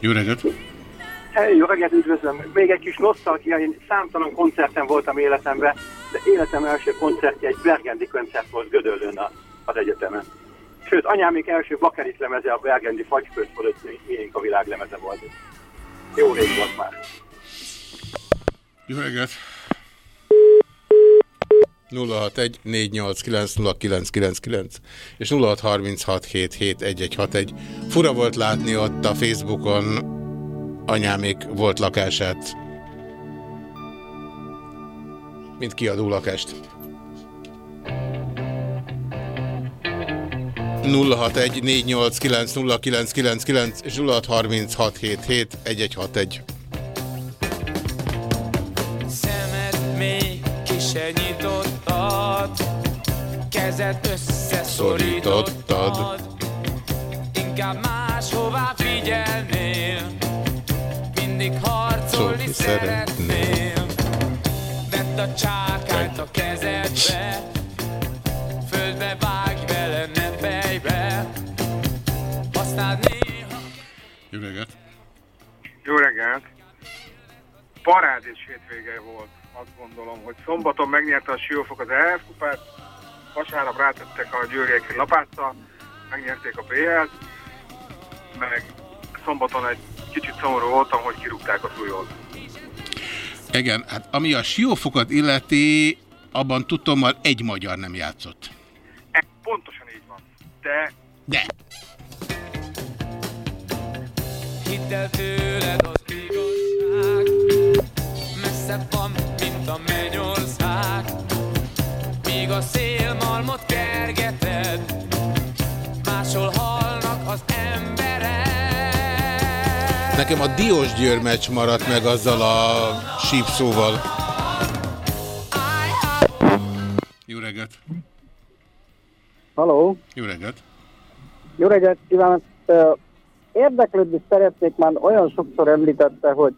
Jó reggelt! Jó reggelt, üdvözlöm! Még egy kis nosztalgia, én számtalan koncerten voltam életemben, de életem első koncertje egy Bergendi koncert volt Gödöllőn a- az egyetemen. Sőt, anyámék első bakerit lemeze a Bergendi fagyfőt fölött, miénk a világ lemeze volt. Jó rég volt már. Jó reggelt! 061 489 és 0636771161. Fura volt látni ott a Facebookon anyámék volt lakását, mint kiadó lakást. 061 489 és 0636771161. Szemed még ki se nyitottad Kezed összeszorítottad. Inkább máshová figyelnél. Mindig harcolni Szólni szeretnél. Vedd a csákányt a kezedbe. Földbe vágj vele, ne fejbe Aztán néha Jó reggelt! Jó reggelt! Parádés hétvége volt, azt gondolom, hogy szombaton megnyerte a Siófok az EF kupát, vasárnap rátettek a győriek egy lapáttal, megnyerték a BL-t, meg szombaton egy kicsit szomorú voltam, hogy kirúgták a súlyot. Igen, hát ami a siófokot illeti, abban tudtommal egy magyar nem játszott. E, pontosan így van. De... De. Hidd el tőled az igazság Messzebb van, mint a mennyország Míg a szélmalmot kergeted Máshol halnak az emberek Nekem a Diós Győr meccs maradt meg azzal a sípszóval. Jó reggelt! Haló, Jó reggelt! jó reggelt kívánok! Érdeklődni szeretnék, már olyan sokszor említette, hogy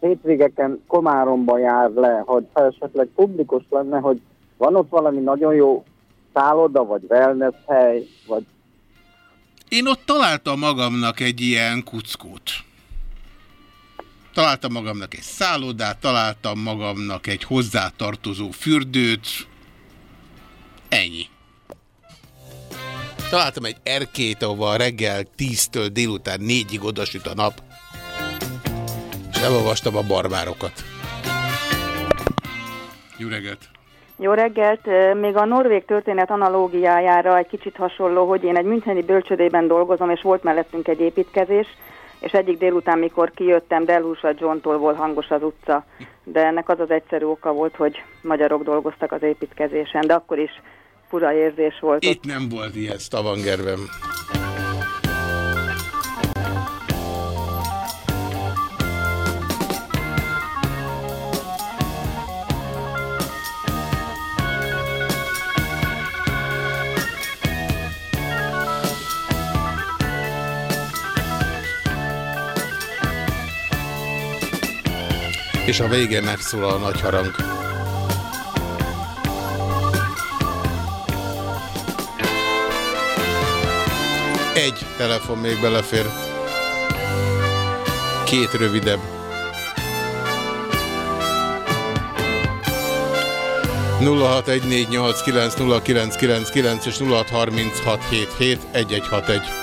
hétvégeken Komáromba jár le, hogy ha esetleg publikus lenne, hogy van ott valami nagyon jó szálloda, vagy wellness hely, vagy Én ott találtam magamnak egy ilyen kuckót. Találtam magamnak egy szállodát, találtam magamnak egy hozzátartozó fürdőt. Ennyi. Találtam egy erkét, ahova reggel 10-től délután 4-ig odasüt a nap. És elolvastam a barbárokat. Jó reggelt! Jó reggelt! Még a norvég történet analógiájára egy kicsit hasonló, hogy én egy müncheni bölcsödében dolgozom, és volt mellettünk egy építkezés, és egyik délután, mikor kijöttem, Delhúsa Johntól volt hangos az utca. De ennek az az egyszerű oka volt, hogy magyarok dolgoztak az építkezésen, de akkor is fura érzés volt. Itt nem volt ilyen Stavangerben. és a végén megszólal a nagy harang. Egy telefon még belefér. Két rövidebb. 0614890999 és 0636771161.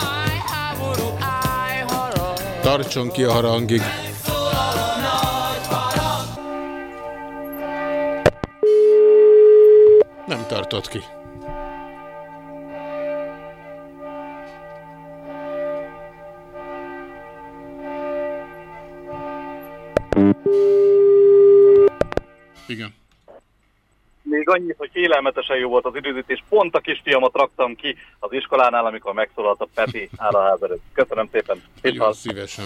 Áj háború, áj harag Tartson ki a harangig. Tartott ki. Igen. Még annyit, hogy félelmetesen jó volt az időzítés. Pont a kisfiamat raktam ki az iskolánál, amikor megszólalt a Peti áll a ház előtt. Köszönöm szépen. Nagyon szívesen.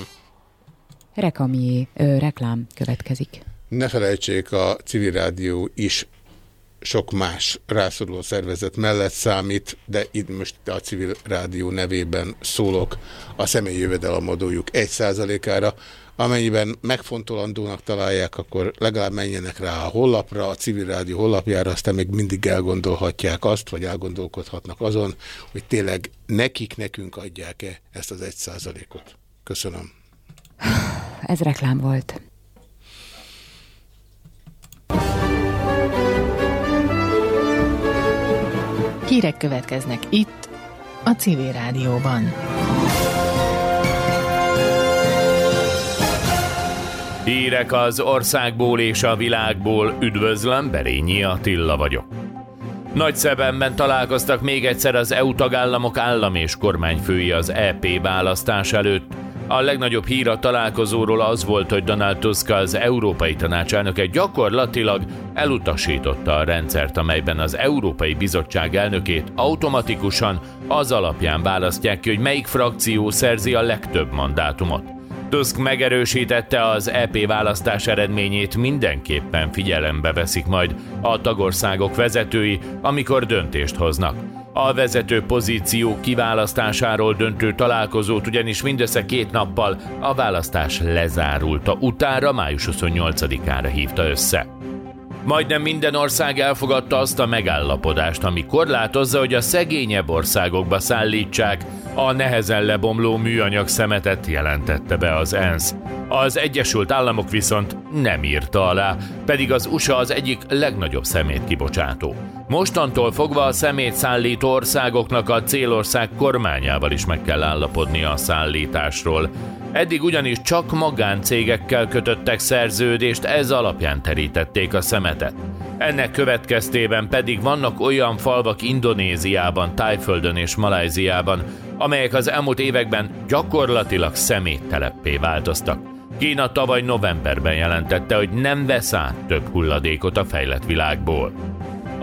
Rekamié, ö, reklám következik. Ne felejtsék, a civil rádió is sok más rászoruló szervezet mellett számít, de itt most a civil rádió nevében szólok a személyi jövedelemadójuk 1%-ára. Amennyiben megfontolandónak találják, akkor legalább menjenek rá a hollapra, a civil rádió hollapjára, aztán még mindig elgondolhatják azt, vagy elgondolkodhatnak azon, hogy tényleg nekik, nekünk adják-e ezt az 1%-ot. Köszönöm. Ez reklám volt. Hírek következnek itt, a Civil Rádióban. Hírek az országból és a világból, üdvözlöm, Berényi Attila vagyok. Nagyszebenben találkoztak még egyszer az EU tagállamok állam és kormányfői az EP választás előtt. A legnagyobb hír a találkozóról az volt, hogy Donald Tusk az Európai Tanács elnöke gyakorlatilag elutasította a rendszert, amelyben az Európai Bizottság elnökét automatikusan az alapján választják ki, hogy melyik frakció szerzi a legtöbb mandátumot. Tusk megerősítette az EP választás eredményét mindenképpen figyelembe veszik majd a tagországok vezetői, amikor döntést hoznak. A vezető pozíció kiválasztásáról döntő találkozót ugyanis mindössze két nappal a választás lezárulta, utára május 28-ára hívta össze. Majdnem minden ország elfogadta azt a megállapodást, ami korlátozza, hogy a szegényebb országokba szállítsák a nehezen lebomló műanyag szemetet jelentette be az ENSZ. Az Egyesült Államok viszont nem írta alá, pedig az USA az egyik legnagyobb szemét kibocsátó. Mostantól fogva a szemét szállító országoknak a célország kormányával is meg kell állapodnia a szállításról. Eddig ugyanis csak magáncégekkel kötöttek szerződést, ez alapján terítették a szemetet. Ennek következtében pedig vannak olyan falvak Indonéziában, Tájföldön és Malajziában, amelyek az elmúlt években gyakorlatilag szemétteleppé változtak. Kína tavaly novemberben jelentette, hogy nem vesz át több hulladékot a fejlett világból.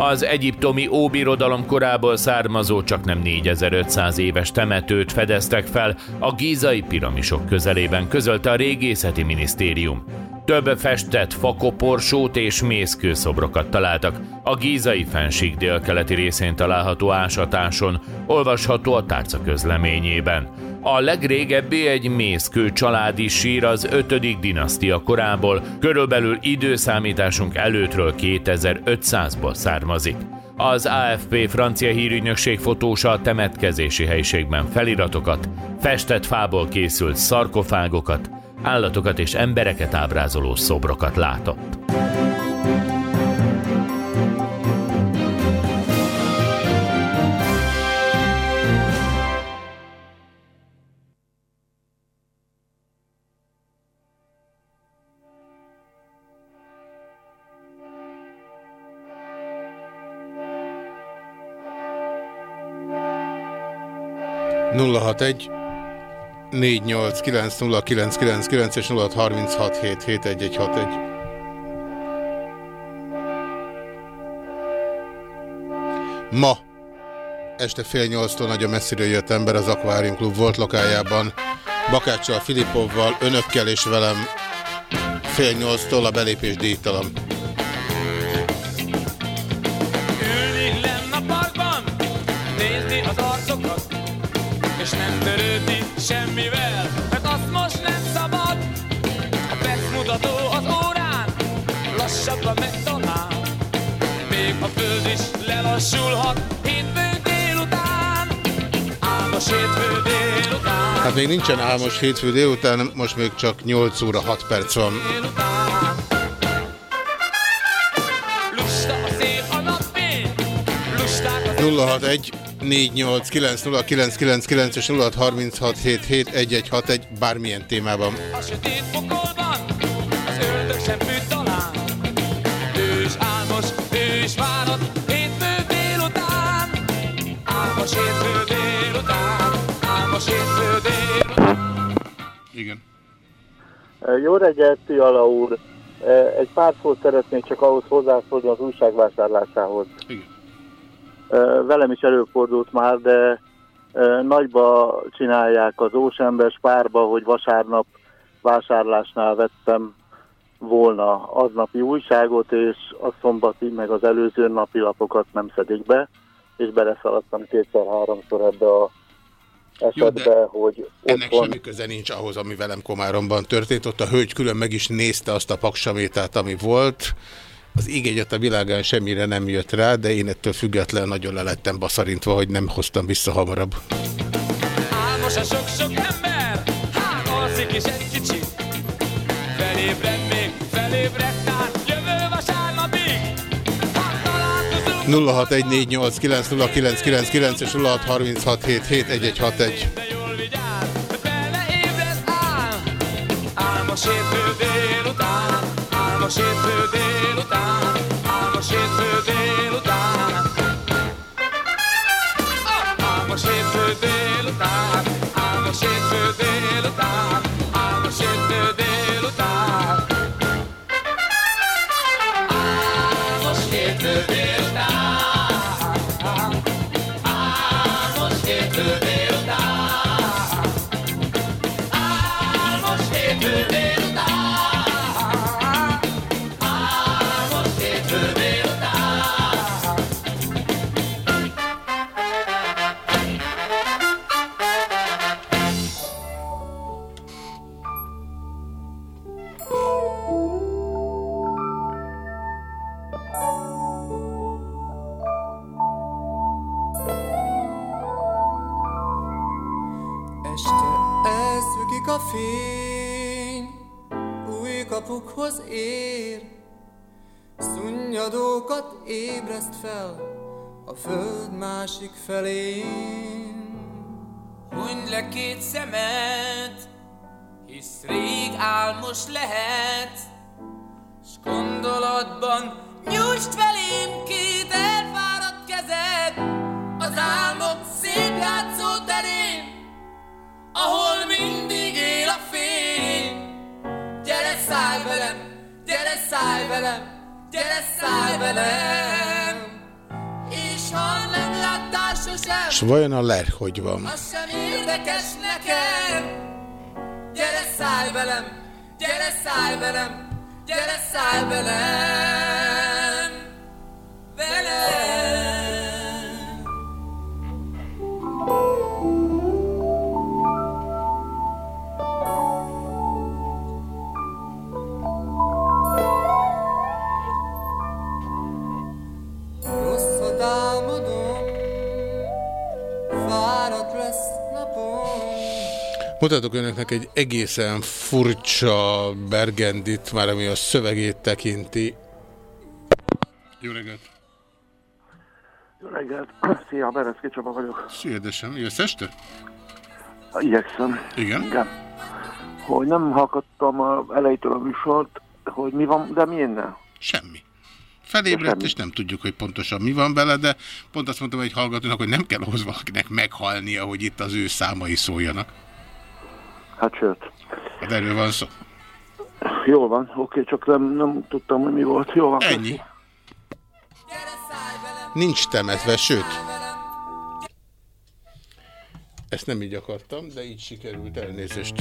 Az egyiptomi óbirodalom korából származó csak nem 4500 éves temetőt fedeztek fel a gízai piramisok közelében, közölte a régészeti minisztérium. Több festett fakoporsót és mészkőszobrokat találtak. A gízai fenség délkeleti részén található ásatáson, olvasható a tárca közleményében. A legrégebbi egy mészkő családi sír az 5. dinasztia korából, körülbelül időszámításunk előttről 2500-ból származik. Az AFP francia hírügynökség fotósa a temetkezési helyiségben feliratokat, festett fából készült szarkofágokat, állatokat és embereket ábrázoló szobrokat látott. Nulla hat egy 489 és 0636771161. Ma este fél nyolctól nagyon messziről jött ember az Aquarium Klub volt lokájában, Bakáccsal, Filipovval, önökkel és velem fél nyolctól a belépés díjtalan. És nem törődni semmivel, mert azt most nem szabad. A perc mutató az órán, lassabban megtalál, még a föld is lelassulhat, hétfő délután, álmos hétfő délután. Hát még nincsen álmos hétfő délután, most még csak 8 óra 6 perc van. Lusta a szél, a napfény, lusták 061 489 és 0636771161 bármilyen témában. A sötét pokolban az ördög sem fűt talán. Ő is álmos, ő is várat, hétfő délután. Álmos hétfő délután, álmos hétfő délután. Igen. Jó reggelt, Fiala úr! Egy pár szót szeretnék csak ahhoz hozzászólni az újságvásárlásához. Igen. Velem is előfordult már, de nagyba csinálják az ósembes párba, hogy vasárnap vásárlásnál vettem volna aznapi újságot, és a szombati, meg az előző napi lapokat nem szedik be, és beleszaladtam kétszer-háromszor ebbe a esetbe, de hogy Ennek otthon... semmi köze nincs ahhoz, ami velem Komáromban történt. Ott a hölgy külön meg is nézte azt a paksamétát, ami volt. Az ígégyet a világán semmire nem jött rá, de én ettől független nagyon lelettem baszarintva, hogy nem hoztam vissza hamarabb. Álmos a sok-sok ember, hát alszik is egy kicsit. Felébred még, felébred, tehát jövő vasárnapig. 0614890999 és 0636771161. Álmos hétfő délután, álmos hétfő délután, álmos hétfő délután. Vajon a ler hogy van? az sem érdekes nekem. Gyere szállj velem, gyere szállj velem, gyere szállj velem, velem. Fáradt lesz napom. Mutatok önöknek egy egészen furcsa Bergendit, már ami a szövegét tekinti. Jó reggelt! Jó reggelt! Szia, Bereszki Csaba vagyok. Szia, édesem, jössz este? Igyekszem. Igen? Igen. Hogy nem hallgattam a elejétől a műsort, hogy mi van, de miért Semmi. Felébredt, és nem tudjuk, hogy pontosan mi van vele, de pont azt mondtam egy hallgatónak, hogy nem kell ahhoz valakinek meghalnia, hogy itt az ő számai szóljanak. Hát sőt. Hát erről van szó. Jól van, oké, csak nem, nem tudtam, hogy mi volt. Jó van. Ennyi. Nincs temetve, sőt. Ezt nem így akartam, de így sikerült elnézést.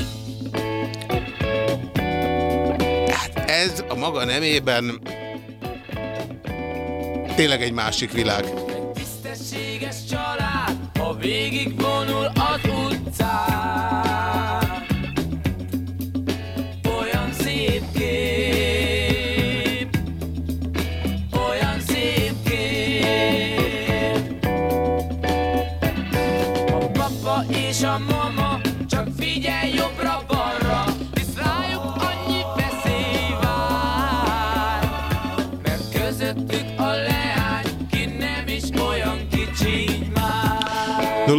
Hát ez a maga nemében tényleg egy másik világ. Tisztességes család, ha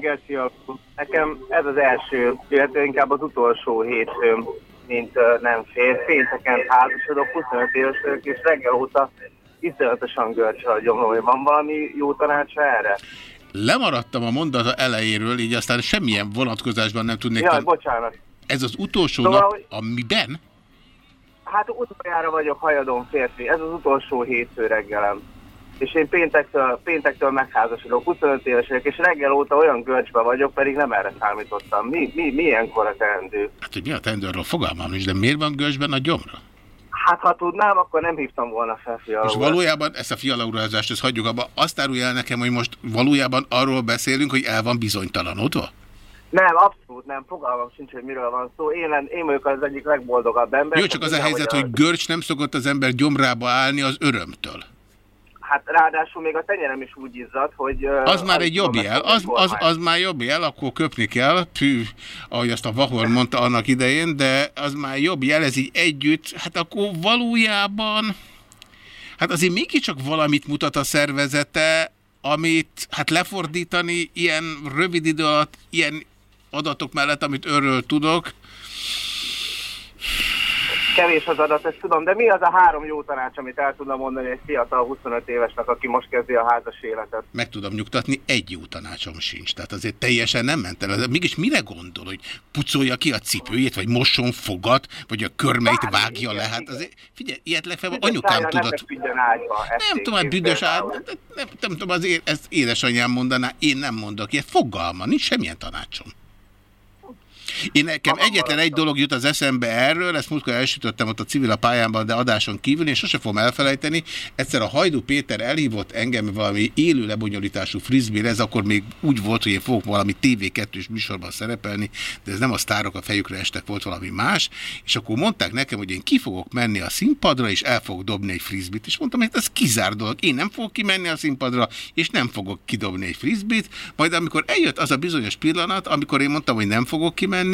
Jó reggelt, fiatal! Nekem ez az első, illetve inkább az utolsó hétfőm, mint ö, nem fér. Pénteken házasodok, 25 éves vagyok, és reggel óta iszonyatosan görcsel a gyomrom. Van valami jó tanácsa erre? Lemaradtam a mondata elejéről, így aztán semmilyen vonatkozásban nem tudnék... Jaj, bocsánat. Ez az utolsó Szóval, nap, hogy- amiben? Hát utoljára vagyok hajadon férfi, ez az utolsó hétfő reggelem. És én péntektől, péntektől megházasodok, 25 éves vagyok, és reggel óta olyan görcsbe vagyok, pedig nem erre számítottam. Mi, mi, milyenkor a teendő? Hát, hogy mi a tendőről fogalmam is, de miért van görcsben a gyomra? Hát ha tudnám, akkor nem hívtam volna fel fiatal. És valójában ezt a fialaurázást, ezt hagyjuk abba, azt árulja el nekem, hogy most valójában arról beszélünk, hogy el van bizonytalanodva? Nem, abszolút nem, fogalmam sincs, hogy miről van szó. Én, én vagyok az egyik legboldogabb ember. Jó, csak az a helyzet, hogy görcs nem szokott az ember gyomrába állni az örömtől. Hát ráadásul még a tenyerem is úgy izzad, hogy... Az már egy jobb jel, az, az, az már jobb jel, akkor köpni kell, pű, ahogy azt a Vahor mondta annak idején, de az már jobb jel, ez így együtt, hát akkor valójában, hát azért mégiscsak valamit mutat a szervezete, amit hát lefordítani ilyen rövid idő alatt, ilyen adatok mellett, amit örről tudok, kevés az adat, ezt tudom, de mi az a három jó tanács, amit el tudna mondani egy fiatal 25 évesnek, aki most kezdi a házas életet? Meg tudom nyugtatni, egy jó tanácsom sincs. Tehát azért teljesen nem ment el. Mégis mire gondol, hogy pucolja ki a cipőjét, vagy mosson fogat, vagy a körmeit Bármi, vágja le? Hát azért, figyelj, ilyet Büdös anyukám tudat. Nem tudom, hát büdös például. nem, nem tudom, az é, ezt édesanyám mondaná, én nem mondok ilyet. Fogalma, nincs semmilyen tanácsom. Én nekem egyetlen egy dolog jut az eszembe erről, ezt múltkor elsütöttem ott a civil a pályámban, de adáson kívül, és sose fogom elfelejteni. Egyszer a Hajdu Péter elhívott engem valami élő lebonyolítású frisbee ez akkor még úgy volt, hogy én fogok valami TV2-s műsorban szerepelni, de ez nem a sztárok a fejükre estek, volt valami más, és akkor mondták nekem, hogy én ki fogok menni a színpadra, és el fogok dobni egy frisbee-t, és mondtam, hogy ez kizár dolog. Én nem fogok kimenni a színpadra, és nem fogok kidobni egy frisbee-t, majd amikor eljött az a bizonyos pillanat, amikor én mondtam, hogy nem fogok kimenni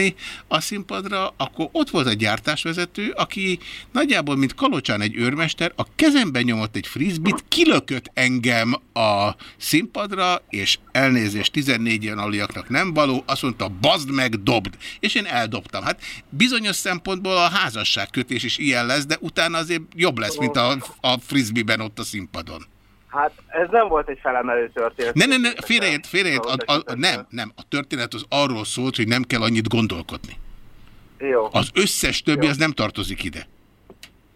a színpadra, akkor ott volt a gyártásvezető, aki nagyjából, mint Kalocsán egy őrmester, a kezemben nyomott egy frisbee-t, kilökött engem a színpadra, és elnézést 14 ilyen aliaknak nem való, azt mondta, bazd meg, dobd. És én eldobtam. Hát bizonyos szempontból a házasságkötés is ilyen lesz, de utána azért jobb lesz, mint a, a frisbee-ben ott a színpadon. Hát ez nem volt egy felemelő történet. Ne, ne, ne, félreért, félreért, a, a, a, nem, nem, a történet az arról szólt, hogy nem kell annyit gondolkodni. Jó, Az összes többi, az nem tartozik ide.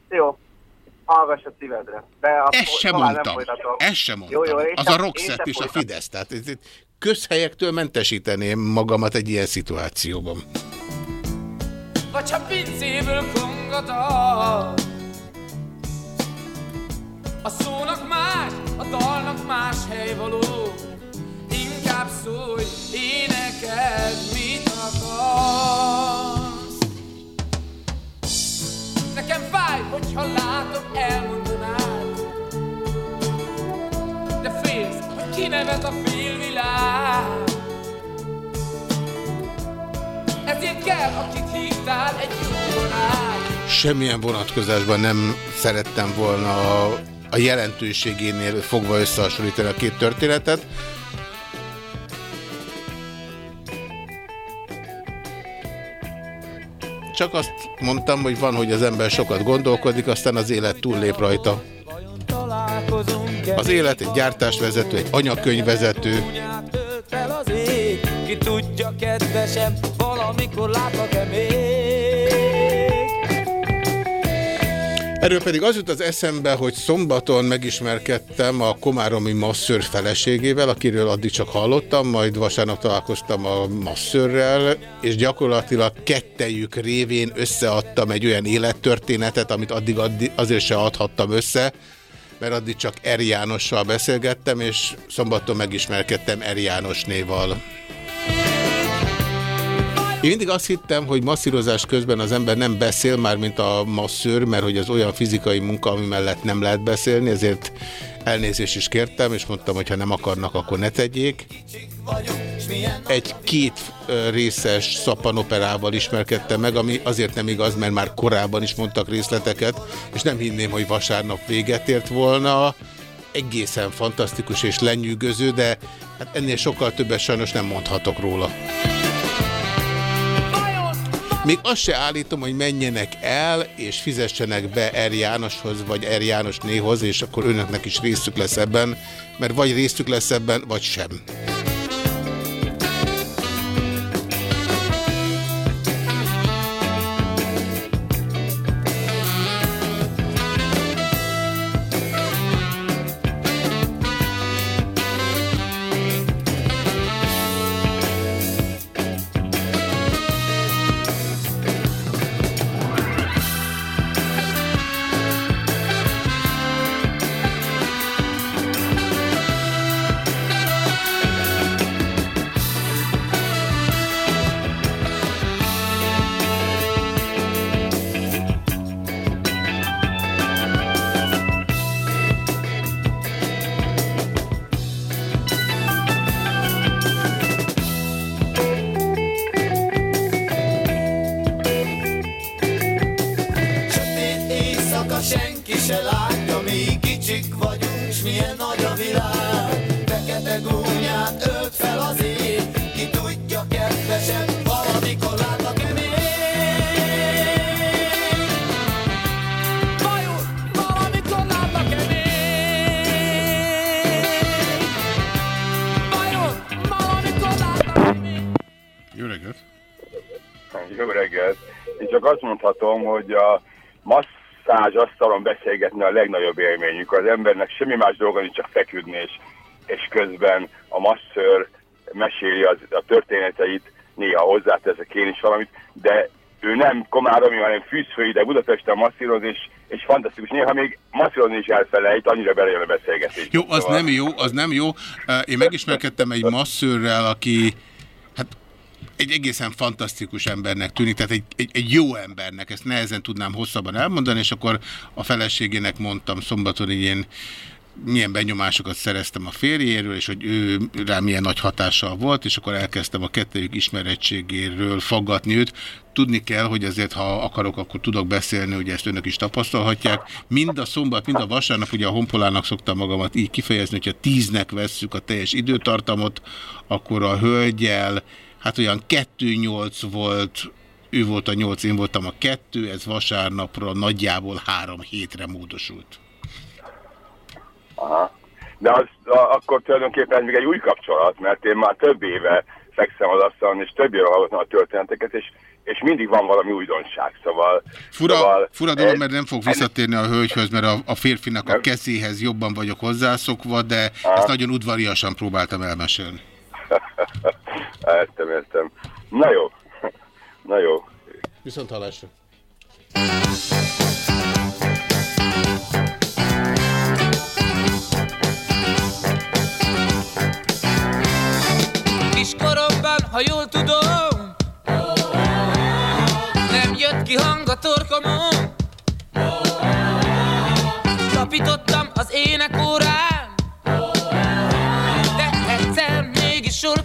jó. Hallgass a szívedre. De akkor Ezt sem mondtam. Ezt sem mondtam. Jó, jó, az a Roxette és a. Fidesz. Tehát ez- ez közhelyektől mentesíteném magamat egy ilyen szituációban. Vagy ha pincéből kongatod A szónak más, a dalnak más hely való Inkább szólj, énekeld, mit akarsz? Nekem fáj, hogyha látom, elmondanád. De félsz, hogy kinevet a félvilág. Ezért kell, akit hívtál, egy jó barát Semmilyen vonatkozásban nem szerettem volna a, jelentőségénél fogva összehasonlítani a két történetet. Csak azt mondtam, hogy van, hogy az ember sokat gondolkodik, aztán az élet túllép rajta. Az élet egy gyártásvezető, egy anyakönyvvezető, Ki tudja, kedvesem, valamikor látlak-e még Erről pedig az jut az eszembe, hogy szombaton megismerkedtem a komáromi masszőr feleségével, akiről addig csak hallottam, majd vasárnap találkoztam a masszőrrel, és gyakorlatilag kettejük révén összeadtam egy olyan élettörténetet, amit addig, addig azért se adhattam össze, mert addig csak R. Jánossal beszélgettem, és szombaton megismerkedtem R. Jánosnéval. Én mindig azt hittem, hogy masszírozás közben az ember nem beszél már, mint a masszőr, mert hogy az olyan fizikai munka, ami mellett nem lehet beszélni, ezért elnézést is kértem, és mondtam, hogy ha nem akarnak, akkor ne tegyék. Egy két részes szappanoperával ismerkedtem meg, ami azért nem igaz, mert már korábban is mondtak részleteket, és nem hinném, hogy vasárnap véget ért volna. Egészen fantasztikus és lenyűgöző, de hát ennél sokkal többet sajnos nem mondhatok róla. Még azt se állítom, hogy menjenek el, és fizessenek be R. Jánoshoz, vagy R. János néhoz, és akkor önöknek is részük lesz ebben, mert vagy részük lesz ebben, vagy sem. A legnagyobb élményük. Az embernek semmi más dolga nincs, csak feküdni, és, és közben a masször meséli az, a történeteit, néha hozzáteszek én is valamit, de ő nem komáromi, hanem fűzfő ide Budapesten masszíroz, és, és fantasztikus. Néha még masszírozni is elfelejt, annyira belejön a beszélgetés. Jó, az nem jó, az nem jó. Én megismerkedtem egy masszőrrel, aki egy egészen fantasztikus embernek tűnik, tehát egy, egy, egy jó embernek, ezt nehezen tudnám hosszabban elmondani, és akkor a feleségének mondtam szombaton, hogy én milyen benyomásokat szereztem a férjéről, és hogy ő rá milyen nagy hatással volt, és akkor elkezdtem a kettőjük ismerettségéről faggatni őt. Tudni kell, hogy azért, ha akarok, akkor tudok beszélni, ugye ezt önök is tapasztalhatják. Mind a szombat, mind a vasárnap, ugye a honpolának szoktam magamat így kifejezni, hogyha tíznek vesszük a teljes időtartamot, akkor a hölgyel, hát olyan 2-8 volt, ő volt a 8, én voltam a 2, ez vasárnapra nagyjából 3 hétre módosult. Aha. De az, a, akkor tulajdonképpen még egy új kapcsolat, mert én már több éve fekszem az asztalon, és több éve hallottam a történeteket, és, és mindig van valami újdonság, szóval... Fura, szóval fura dolog, ez- mert nem fog visszatérni a hölgyhöz, mert a, a férfinak a kezéhez jobban vagyok hozzászokva, de ezt nagyon udvariasan próbáltam elmesélni. Értem, értem. Na jó. Na jó. Viszont hallásra. Kiskoromban, ha jól tudom Nem jött ki hang a torkomon Tapítottam az énekórán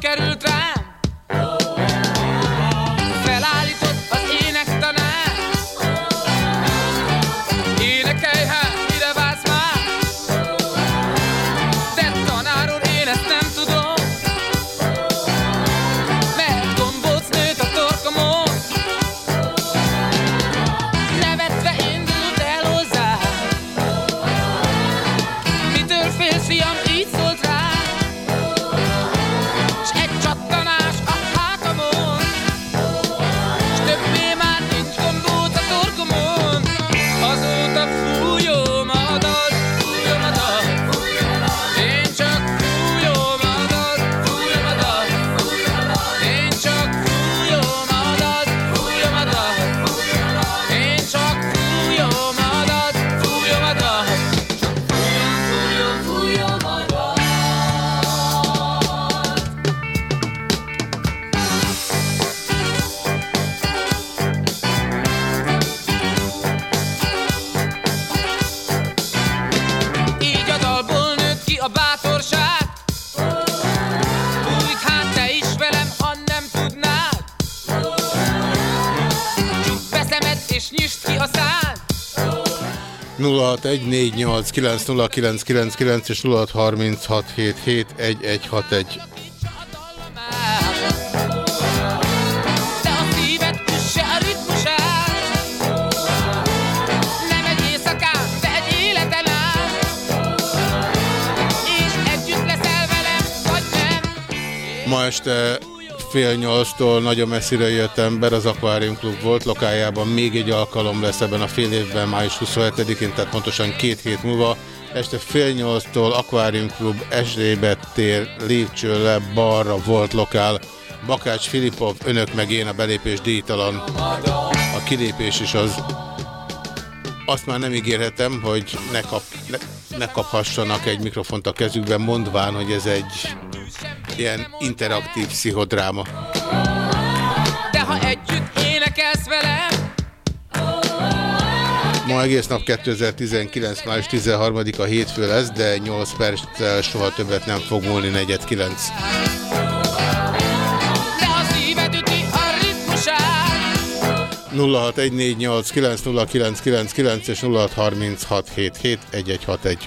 mégis és nyisd ki a szád. 0614890999 és 0636771161. De a szíved üsse a ritmusát. Nem egy éjszakán, de egy életen át. És együtt leszel velem, vagy nem. Ma este fél nyolctól nagyon messzire jött ember, az Aquarium Club volt lokájában. Még egy alkalom lesz ebben a fél évben, május 27-én, tehát pontosan két hét múlva. Este fél nyolctól Aquarium Club Erzsébet tér lépcső le balra volt lokál. Bakács Filipov, önök meg én a belépés díjtalan. A kilépés is az. Azt már nem ígérhetem, hogy ne, kap, ne, ne kaphassanak egy mikrofont a kezükben, mondván, hogy ez egy ilyen interaktív pszichodráma. De ha együtt énekelsz velem Ma egész nap 2019. május 13-a hétfő lesz, de 8 perccel soha többet nem fog múlni 49. De a szíved üti a ritmusát 0614890999 és 0636771161.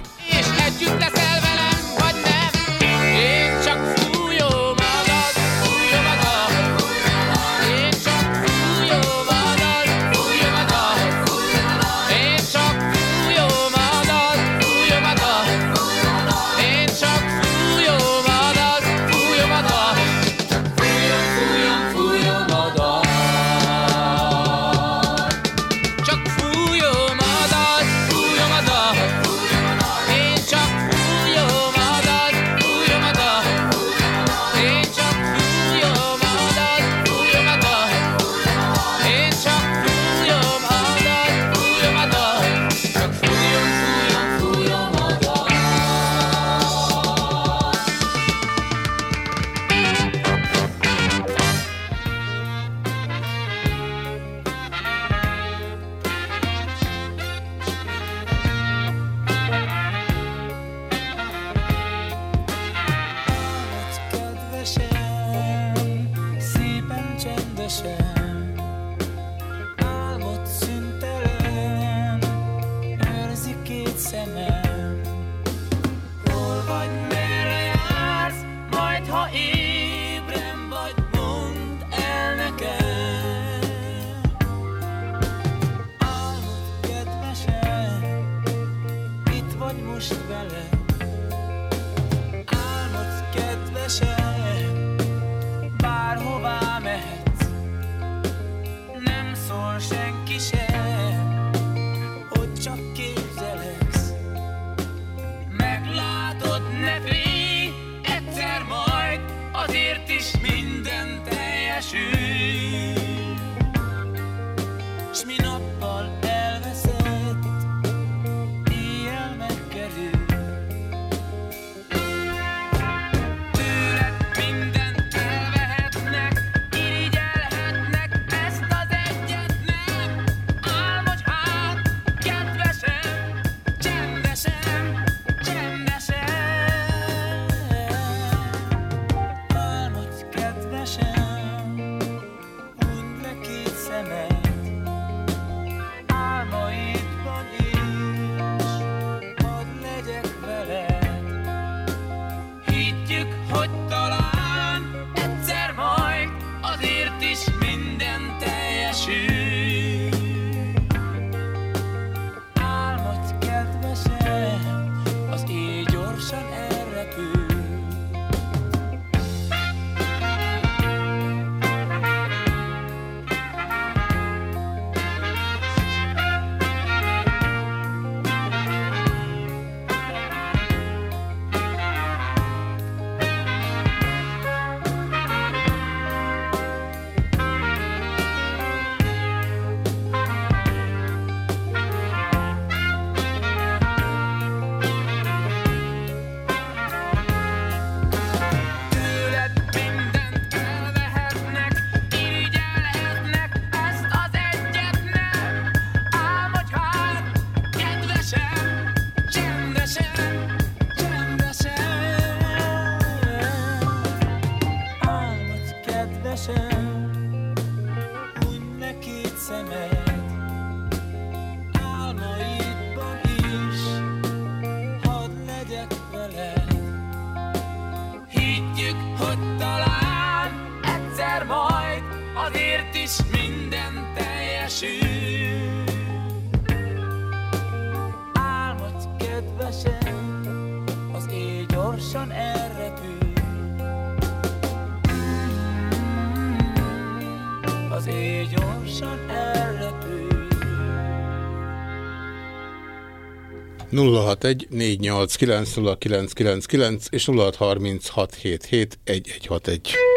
061 489 0999 és 063677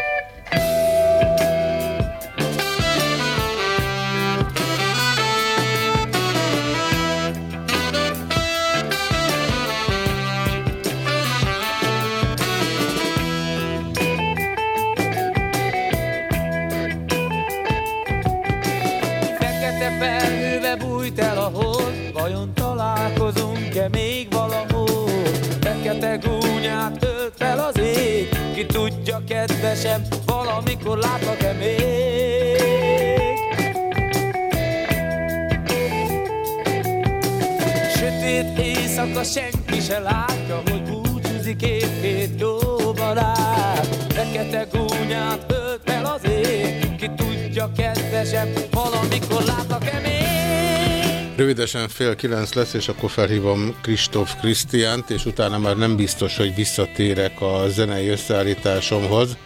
Rövidesen fél kilenc lesz, és akkor felhívom Kristóf Krisztiánt, és utána már nem biztos, hogy visszatérek a zenei összeállításomhoz.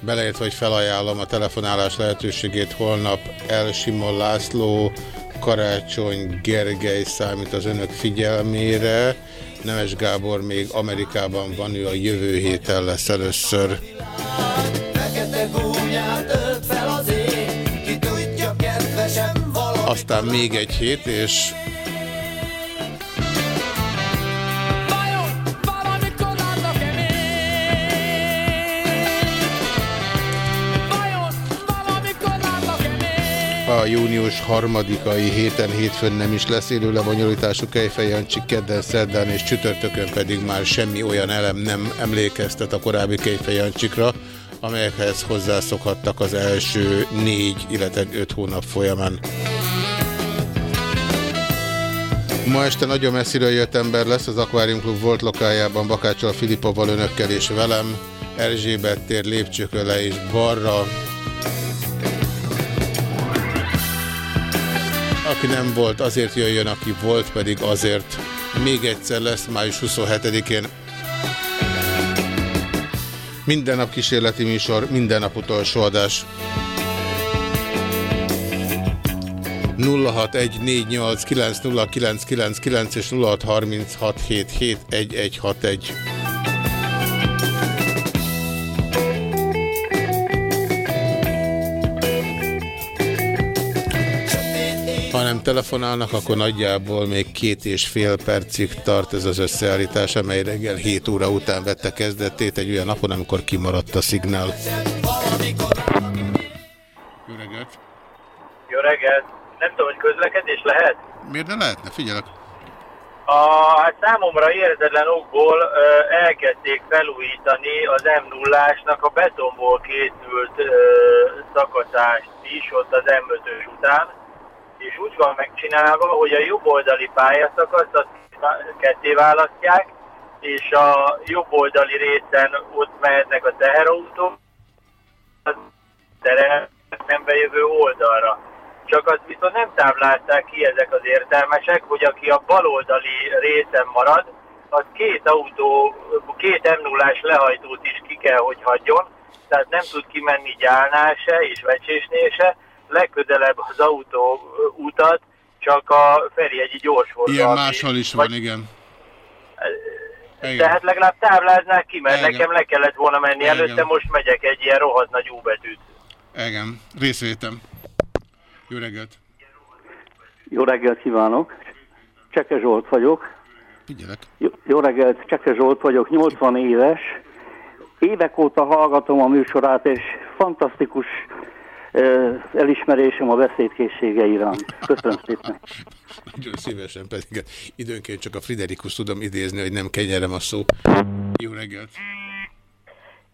Beleértve, hogy felajánlom a telefonálás lehetőségét holnap El Simon László, Karácsony Gergely számít az önök figyelmére. Nemes Gábor még Amerikában van, ő a jövő héten lesz először. Aztán még egy hét, és a június harmadikai héten hétfőn nem is lesz élő lebonyolítású Kejfej Jancsi, kedden, szerdán és csütörtökön pedig már semmi olyan elem nem emlékeztet a korábbi Kejfej Jancsikra, amelyekhez hozzászokhattak az első négy, illetve öt hónap folyamán. Ma este nagyon messziről jött ember lesz az Aquarium Club volt lokájában Bakácsal Filipovval önökkel és velem. Erzsébet tér lépcsőkön le és balra. Aki nem volt, azért jöjjön, aki volt, pedig azért. Még egyszer lesz május 27-én. Minden nap kísérleti műsor, minden nap utolsó adás. 0614890999 és 0636771161. Ha nem telefonálnak, akkor nagyjából még két és fél percig tart ez az összeállítás, amely reggel 7 óra után vette kezdetét egy olyan napon, amikor kimaradt a szignál. Jó reggelt! Jó reggelt! Nem tudom, hogy közlekedés lehet? Miért ne lehetne? Figyelek! A, hát számomra érzetlen okból ö, elkezdték felújítani az M0-ásnak a betonból készült ö, szakaszást is ott az M5-ös után, és úgy van megcsinálva, hogy a jobboldali pályaszakaszt azt ketté választják, és a jobboldali részen ott mehetnek a teherautók, az terel szembe jövő oldalra. Csak azt viszont nem táblázták ki ezek az értelmesek, hogy aki a baloldali részen marad, az két autó, két m 0 lehajtót is ki kell, hogy hagyjon, tehát nem tud kimenni gyálnál se és vecsésnél se, legközelebb az autó utat csak a Ferihegyi gyorsforgalmi. Ilyen máshol is van, igen. Tehát legalább tábláznák ki, mert Igen. nekem le kellett volna menni Igen. előtte, most megyek egy ilyen rohadt nagy úbetűt. Igen, részvétem. Jó reggelt! Jó reggelt kívánok! Cseke Zsolt vagyok. Figyelek. Jó, jó reggelt, Cseke Zsolt vagyok, 80 éves. Évek óta hallgatom a műsorát, és fantasztikus uh, elismerésem a beszédkészsége iránt. Köszönöm szépen. Nagyon szívesen pedig időnként csak a Friderikus tudom idézni, hogy nem kenyerem a szó. Jó reggelt!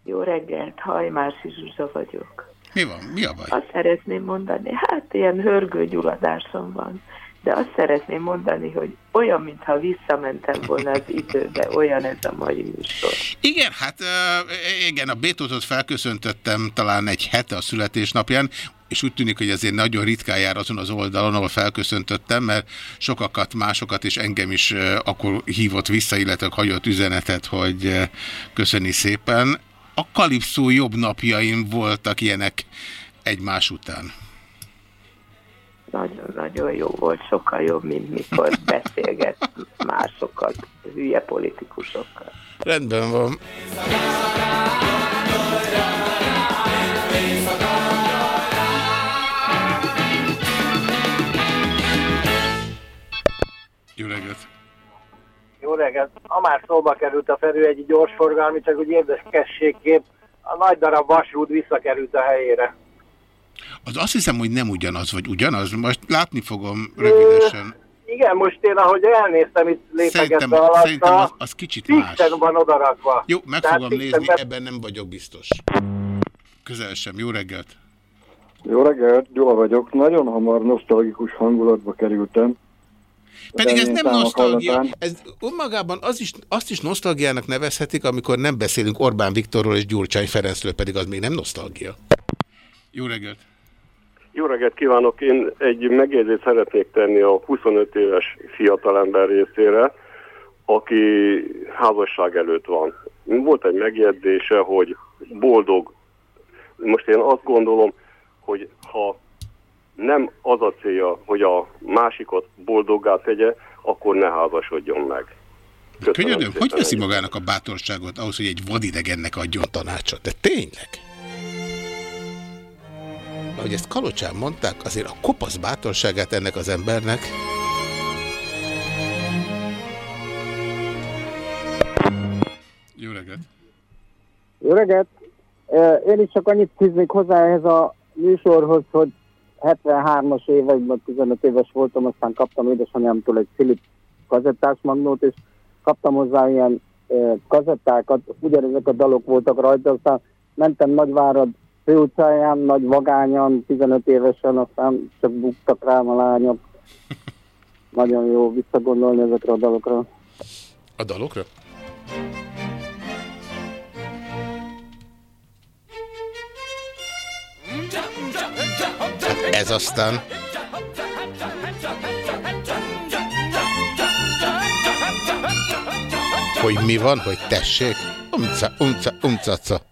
Jó reggelt, Hajmási Zsuzsa vagyok. Mi van? Mi a baj? Azt szeretném mondani, hát ilyen hörgőgyulladásom van, de azt szeretném mondani, hogy olyan, mintha visszamentem volna az időbe, olyan ez a mai műsor. Igen, hát ö, igen, a Bétótot felköszöntöttem talán egy hete a születésnapján, és úgy tűnik, hogy azért nagyon ritkán jár azon az oldalon, ahol felköszöntöttem, mert sokakat, másokat és engem is akkor hívott vissza, illetve hagyott üzenetet, hogy köszöni szépen. A Kalipszó jobb napjaim voltak ilyenek egymás után. Nagyon-nagyon jó volt, sokkal jobb, mint mikor beszélget másokkal, hülye politikusokkal. Rendben van. Reggelt! Ha már szóba került a Ferőhegyi gyorsforgalmi, csak úgy érdekességképp a nagy darab vasút visszakerült a helyére. Az azt hiszem, hogy nem ugyanaz, vagy ugyanaz. Most látni fogom rövidesen. Igen, most én ahogy elnéztem itt lépegetve szerintem az, alatta, az kicsit más. van odarakva. Jó, meg Tehát fogom nézni, be- ebben nem vagyok biztos. Közel sem. Jó reggelt! Jó reggelt, Gyula vagyok. Nagyon hamar nosztalgikus hangulatba kerültem. Pedig ez nem nosztalgia, ez önmagában az is, azt is nosztalgiának nevezhetik, amikor nem beszélünk Orbán Viktorról és Gyurcsány Ferencről, pedig az még nem nosztalgia. Jó reggelt! Jó reggelt kívánok! Én egy megjegyzést szeretnék tenni a 25 éves fiatalember részére, aki házasság előtt van. Volt egy megjegyzése, hogy boldog. Most én azt gondolom, hogy ha nem az a célja, hogy a másikat boldoggá tegye, akkor ne házasodjon meg. Könyörgöm, hogy veszi magának a bátorságot ahhoz, hogy egy vadidegennek adjon tanácsot? De tényleg? Ahogy ezt Kalocsán mondták, azért a kopasz bátorságát ennek az embernek Jó reggelt! Jó reggelt! Én is csak annyit fűznék hozzá ehhez a műsorhoz, hogy 73-as években 15 éves voltam, aztán kaptam édesanyámtól egy Philip kazettás magnót, és kaptam hozzá ilyen ö, kazettákat, ugyanezek a dalok voltak rajta, aztán mentem Nagyvárad főutcáján, nagy vagányan, 15 évesen, aztán csak buktak rám a lányok. Nagyon jó visszagondolni ezekre a dalokra. A dalokra? Ez aztán... Hogy mi van, hogy tessék? Umca, umca, umcaca.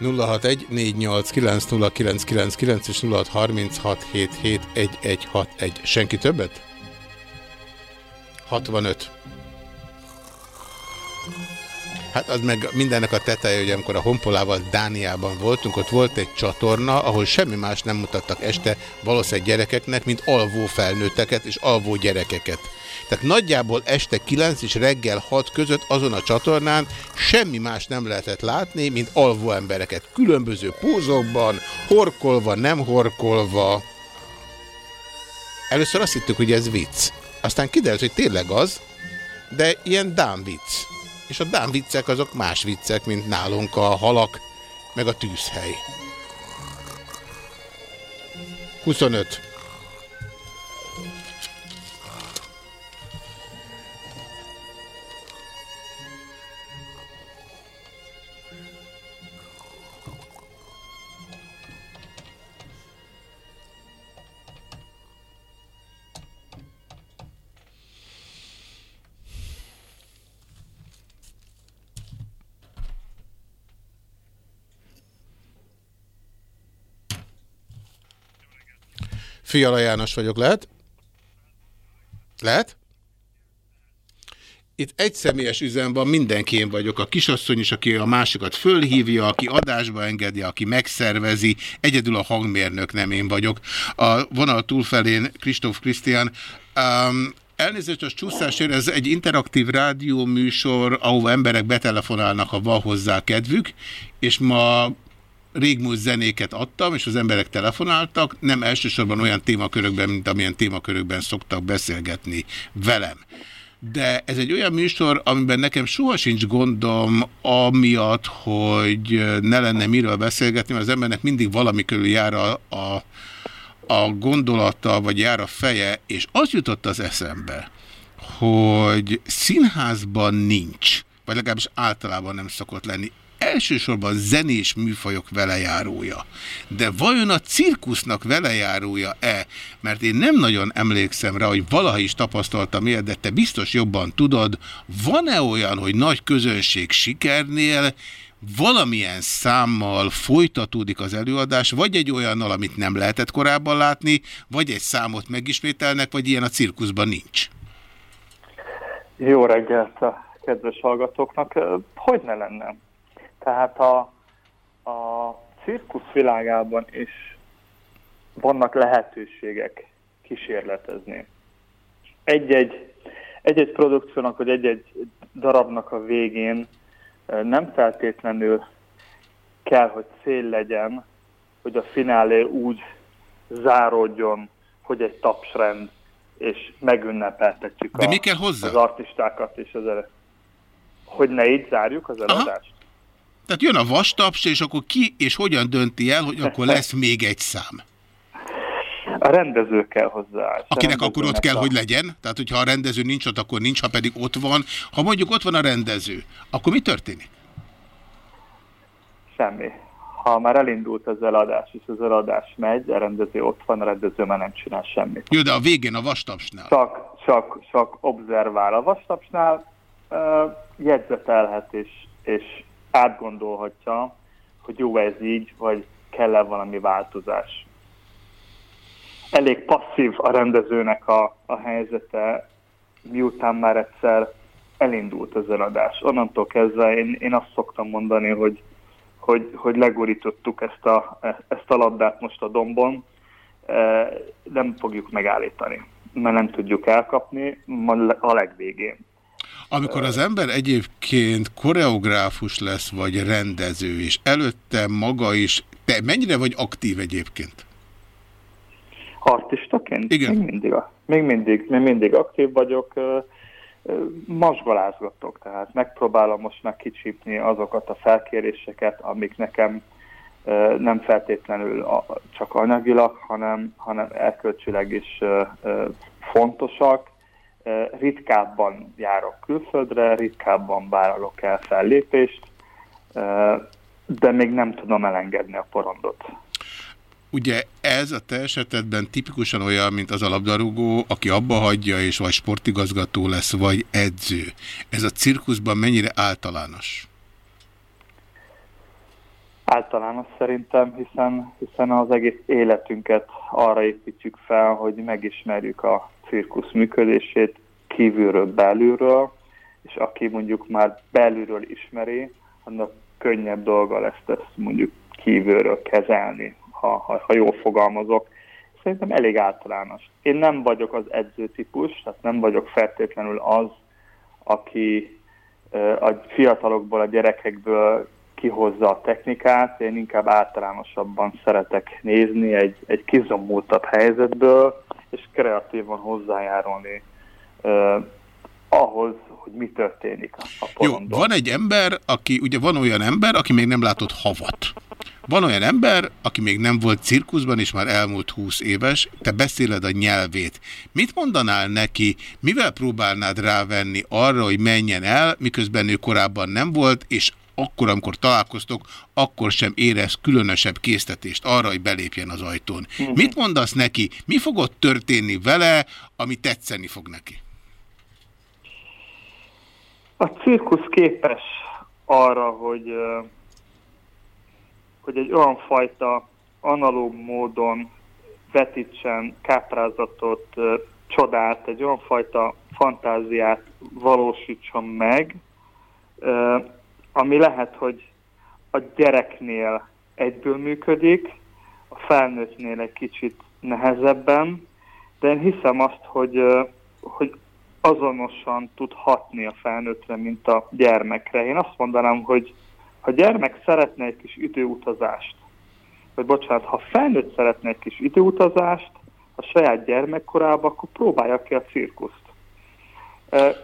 061 489 és 0636771161. Senki többet? 65. Hát az meg mindennek a teteje, hogy amikor a Honpolával Dániában voltunk, ott volt egy csatorna, ahol semmi más nem mutattak este valószínűleg gyerekeknek, mint alvó felnőtteket és alvó gyerekeket. Tehát nagyjából este 9 és reggel 6 között azon a csatornán semmi más nem lehetett látni, mint alvó embereket. Különböző pózokban, horkolva, nem horkolva. Először azt hittük, hogy ez vicc. Aztán kiderült, hogy tényleg az, de ilyen dán vicc. És a dán viccek azok más viccek, mint nálunk a halak, meg a tűzhely. 25. Fiala János vagyok, lehet? Lehet? Itt egy személyes üzem van, mindenki én vagyok. A kisasszony is, aki a másikat fölhívja, aki adásba engedi, aki megszervezi. Egyedül a hangmérnök nem én vagyok. A vonal túlfelén Kristóf Krisztián. Um, Elnézést, az csúszásért, ez egy interaktív rádió műsor, ahova emberek betelefonálnak, ha van hozzá kedvük, és ma régmúlt zenéket adtam, és az emberek telefonáltak, nem elsősorban olyan témakörökben, mint amilyen témakörökben szoktak beszélgetni velem. De ez egy olyan műsor, amiben nekem soha sincs gondom amiatt, hogy ne lenne miről beszélgetni, mert az embernek mindig valami körül jár a, a, a gondolata, vagy jár a feje, és az jutott az eszembe, hogy színházban nincs, vagy legalábbis általában nem szokott lenni elsősorban zenés műfajok velejárója. De vajon a cirkusznak velejárója-e? Mert én nem nagyon emlékszem rá, hogy valaha is tapasztaltam ilyet, de te biztos jobban tudod, van-e olyan, hogy nagy közönség sikernél valamilyen számmal folytatódik az előadás, vagy egy olyannal, amit nem lehetett korábban látni, vagy egy számot megismételnek, vagy ilyen a cirkuszban nincs? Jó reggelt a kedves hallgatóknak. Hogy ne lenne? Tehát a, a cirkusz világában is vannak lehetőségek kísérletezni. Egy-egy, egy-egy produkciónak, vagy egy-egy darabnak a végén nem feltétlenül kell, hogy cél legyen, hogy a finálé úgy záródjon, hogy egy tapsrend, és megünnepeltetjük De a, mi kell hozzá? az artistákat és az előtt. Hogy ne így zárjuk az előadást? Tehát jön a vastaps, és akkor ki és hogyan dönti el, hogy akkor lesz még egy szám? A rendező kell hozzá. Akinek akkor ott kell, a... hogy legyen? Tehát, hogyha a rendező nincs ott, akkor nincs, ha pedig ott van. Ha mondjuk ott van a rendező, akkor mi történik? Semmi. Ha már elindult az eladás, és az eladás megy, a rendező ott van, a rendező már nem csinál semmit. Jó, de a végén a vastapsnál? Csak, csak, csak observál a vastapsnál, uh, jegyzetelhet, és, és átgondolhatja, hogy jó ez így, vagy kell-e valami változás. Elég passzív a rendezőnek a, a helyzete, miután már egyszer elindult az eladás. Onnantól kezdve én, én azt szoktam mondani, hogy, hogy, hogy legurítottuk ezt a, ezt a labdát most a dombon, e, nem fogjuk megállítani, mert nem tudjuk elkapni a legvégén. Amikor az ember egyébként koreográfus lesz, vagy rendező, és előtte maga is, te mennyire vagy aktív egyébként? Artistaként? Igen. Még mindig, még mindig, még mindig aktív vagyok, masgalázgatok, tehát megpróbálom most kicsípni azokat a felkéréseket, amik nekem nem feltétlenül csak anyagilag, hanem, hanem erkölcsileg is fontosak, ritkábban járok külföldre, ritkábban vállalok el fellépést, de még nem tudom elengedni a porondot. Ugye ez a te esetedben tipikusan olyan, mint az a labdarúgó, aki abba hagyja, és vagy sportigazgató lesz, vagy edző. Ez a cirkuszban mennyire általános? Általános szerintem, hiszen, hiszen az egész életünket arra építjük fel, hogy megismerjük a cirkusz működését kívülről, belülről, és aki mondjuk már belülről ismeri, annak könnyebb dolga lesz ezt mondjuk kívülről kezelni, ha, ha, ha jól fogalmazok. Szerintem elég általános. Én nem vagyok az edzőtípus, tehát nem vagyok feltétlenül az, aki a fiatalokból, a gyerekekből kihozza a technikát, én inkább általánosabban szeretek nézni egy, egy kizomultabb helyzetből, és kreatívan hozzájárulni uh, ahhoz, hogy mi történik a porondon. Jó, van egy ember, aki, ugye van olyan ember, aki még nem látott havat. Van olyan ember, aki még nem volt cirkuszban, és már elmúlt húsz éves, te beszéled a nyelvét. Mit mondanál neki, mivel próbálnád rávenni arra, hogy menjen el, miközben ő korábban nem volt, és akkor, amikor találkoztok, akkor sem érez különösebb késztetést arra, hogy belépjen az ajtón. Uh -huh. Mit mondasz neki? Mi fog ott történni vele, ami tetszeni fog neki? A cirkusz képes arra, hogy, hogy egy olyan fajta analóg módon vetítsen káprázatot, csodát, egy olyan fajta fantáziát valósítson meg, ami lehet, hogy a gyereknél egyből működik, a felnőttnél egy kicsit nehezebben, de én hiszem azt, hogy, hogy azonosan tud hatni a felnőttre, mint a gyermekre. Én azt mondanám, hogy ha gyermek szeretne egy kis időutazást, vagy bocsánat, ha felnőtt szeretne egy kis időutazást a saját gyermekkorába, akkor próbálja ki a cirkuszt.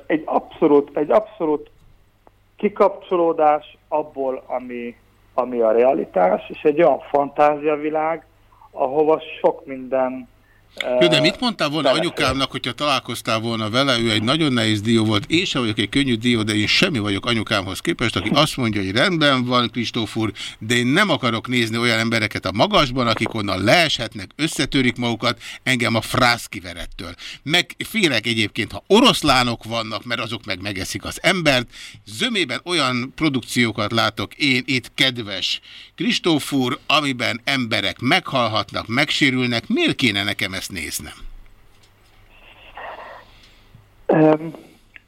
Egy abszolút, egy abszolút kikapcsolódás abból, ami, ami a realitás, és egy olyan fantáziavilág, ahova sok minden jó, de mit mondtál volna anyukámnak, hogyha találkoztál volna vele, ő egy nagyon nehéz dió volt, én sem vagyok egy könnyű dió, de én semmi vagyok anyukámhoz képest, aki azt mondja, hogy rendben van, Kristóf úr, de én nem akarok nézni olyan embereket a magasban, akik onnan leeshetnek, összetörik magukat, engem a frász kiverettől. Meg félek egyébként, ha oroszlánok vannak, mert azok meg megeszik az embert, zömében olyan produkciókat látok én itt, kedves Kristóf úr, amiben emberek meghalhatnak, megsérülnek, miért kéne nekem ezt ezt néznem?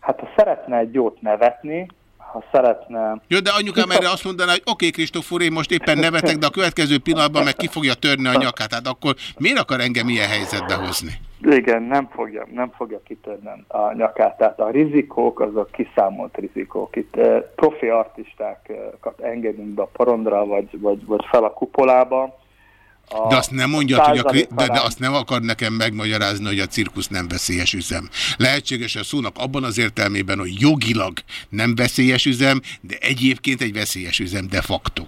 Hát ha szeretne egy jót nevetni, ha szeretne... Jó, de anyukám erre azt mondaná, hogy oké, okay, Kristófor, én most éppen nevetek, de a következő pillanatban meg ki fogja törni a nyakát. Hát akkor miért akar engem ilyen helyzetbe hozni? Igen, nem fogja, nem fogja kitörni a nyakát. Tehát a rizikók, azok kiszámolt rizikók. Itt eh, profi artistákat engedünk be a porondra, vagy, vagy, vagy fel a kupolába de azt nem mondja, hogy a, de, de azt nem akar nekem megmagyarázni, hogy a cirkusz nem veszélyes üzem. Lehetséges a szónak abban az értelmében, hogy jogilag nem veszélyes üzem, de egyébként egy veszélyes üzem de facto.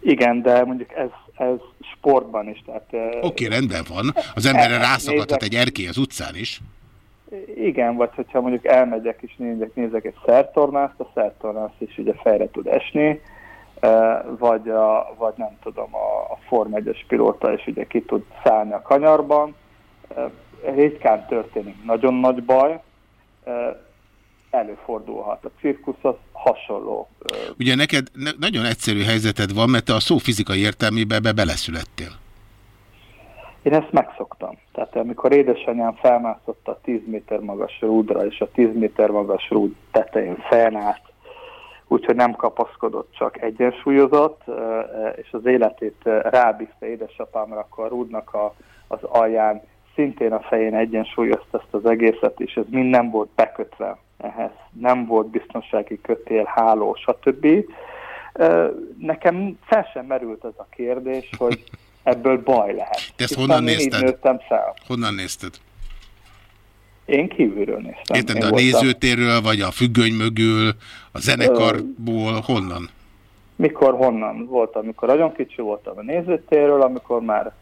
Igen, de mondjuk ez, ez sportban is. Oké, okay, rendben van. Az emberre rászakadhat egy erkély az utcán is. Igen, vagy hogyha mondjuk elmegyek és nézek, nézek egy szertornást, a szertornást is ugye fejre tud esni, vagy, a, vagy nem tudom, a, a Form 1-es pilóta is ugye ki tud szállni a kanyarban. Ritkán történik nagyon nagy baj, előfordulhat. A cirkusz az hasonló. Ugye neked ne nagyon egyszerű helyzeted van, mert te a szó fizikai értelmében ebbe beleszülettél. Én ezt megszoktam. Tehát amikor édesanyám felmászott a 10 méter magas rúdra, és a 10 méter magas rúd tetején felnállt, úgyhogy nem kapaszkodott, csak egyensúlyozott, és az életét rábízta édesapámra, akkor a rúdnak a, az alján szintén a fején egyensúlyozta ezt az egészet, és ez mind nem volt bekötve ehhez. Nem volt biztonsági kötél, háló, stb. Nekem fel sem merült ez a kérdés, hogy ebből baj lehet. Te ezt honnan nézted? Honnan nézted? Én kívülről néztem. Érted, a voltam. nézőtérről, vagy a függöny mögül, a zenekarból, honnan? Mikor, honnan voltam? Amikor nagyon kicsi voltam a nézőtérről, amikor már,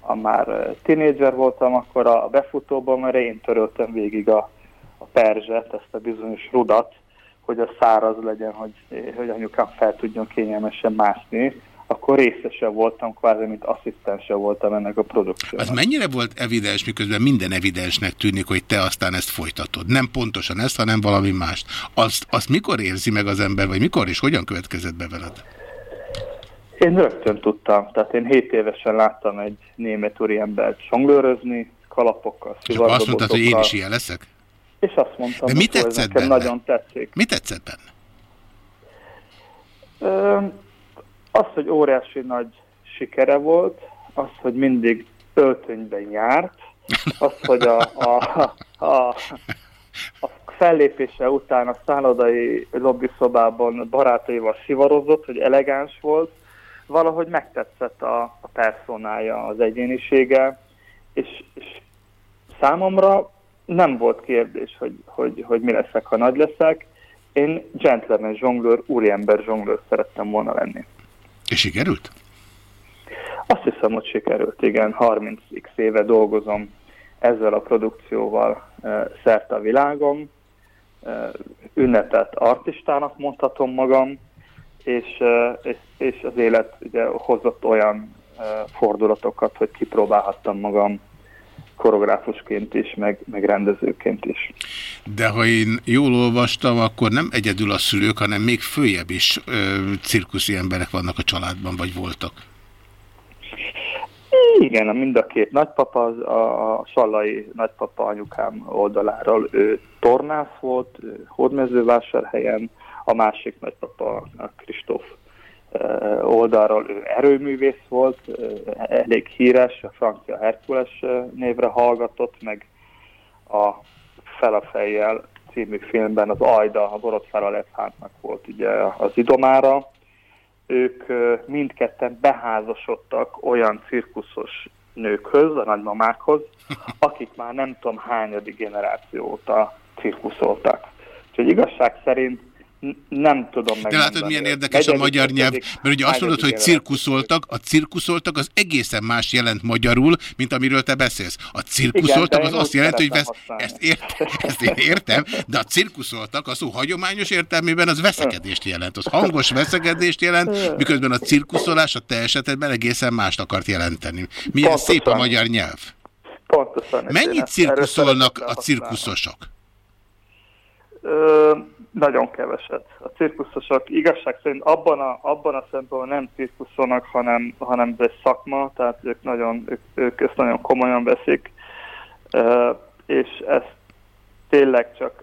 a már tinédzser voltam, akkor a befutóban, mert én töröltem végig a, a perzset, ezt a bizonyos rudat, hogy a száraz legyen, hogy, hogy anyukám fel tudjon kényelmesen mászni. Akkor részese voltam, kvázi, mint asszisztense voltam ennek a produkciónak. Az mennyire volt evidens, miközben minden evidensnek tűnik, hogy te aztán ezt folytatod? Nem pontosan ezt, hanem valami mást. Azt, azt mikor érzi meg az ember, vagy mikor és hogyan következett be veled? Én rögtön tudtam, tehát én 7 évesen láttam egy német úriembert zsonglőrözni, kalapokkal, akkor azt mondtad, hogy én is szivardobotokkal, ilyen leszek? És azt mondtam, De mit hogy ez tetszett nekem benne? nagyon tetszik. Mi tetszett benne? Ö, az, hogy óriási nagy sikere volt, az, hogy mindig öltönyben járt, az, hogy a, a, a, a fellépése után a szállodai lobbyszobában barátaival szivarozott, hogy elegáns volt, valahogy megtetszett a, a personája, az egyénisége, és, és számomra nem volt kérdés, hogy, hogy, hogy mi leszek, ha nagy leszek. Én gentleman zsonglőr, úriember zsonglőr szerettem volna lenni. És sikerült? Azt hiszem, hogy sikerült, igen. 30x éve dolgozom ezzel a produkcióval szerte a világon. Ünnepelt artistának mondhatom magam, és, és, és az élet ugye hozott olyan fordulatokat, hogy kipróbálhattam magam koreográfusként is, meg, meg rendezőként is. De ha én jól olvastam, akkor nem egyedül a szülők, hanem még följebb is ö, cirkuszi emberek vannak a családban, vagy voltak. Igen, mind a két nagypapa, az- a, a Sallai nagypapa anyukám oldaláról ő tornász volt, Hódmezővásárhelyen, a másik nagypapa, a Kristóf oldalról ő erőművész volt, elég híres, a francia Herkules névre hallgatott, meg a Fel a fejjel című filmben az Ajda, a Borotfára Lefhántnak volt ugye az idomára, ők mindketten beházasodtak olyan cirkuszos nőkhöz, a nagymamákhoz, akik már nem tudom hányadik generáció óta cirkuszoltak. Úgyhogy igazság szerint nem tudom De megmondani. látod, milyen érdekes a negyedik, magyar nyelv, mert ugye azt mondod, hogy cirkuszoltak, a cirkuszoltak az egészen más jelent magyarul, mint amiről te beszélsz. A cirkuszoltak Igen, de az azt jelenti, hogy vesz, ezt, ért, ezt én értem, de a cirkuszoltak a szó hagyományos értelmében az veszekedést jelent, az hangos veszekedést jelent, miközben a cirkuszolás a te esetedben egészen mást akart jelenteni. Milyen Pontosan. szép a magyar nyelv. Pontosan. Mennyit cirkuszolnak a cirkuszosok? Ö, nagyon keveset. A cirkuszosok igazság szerint abban a, abban a szempontból nem cirkuszolnak, hanem, hanem ez szakma, tehát ők, nagyon, ők, ők ezt nagyon komolyan veszik, és ezt tényleg csak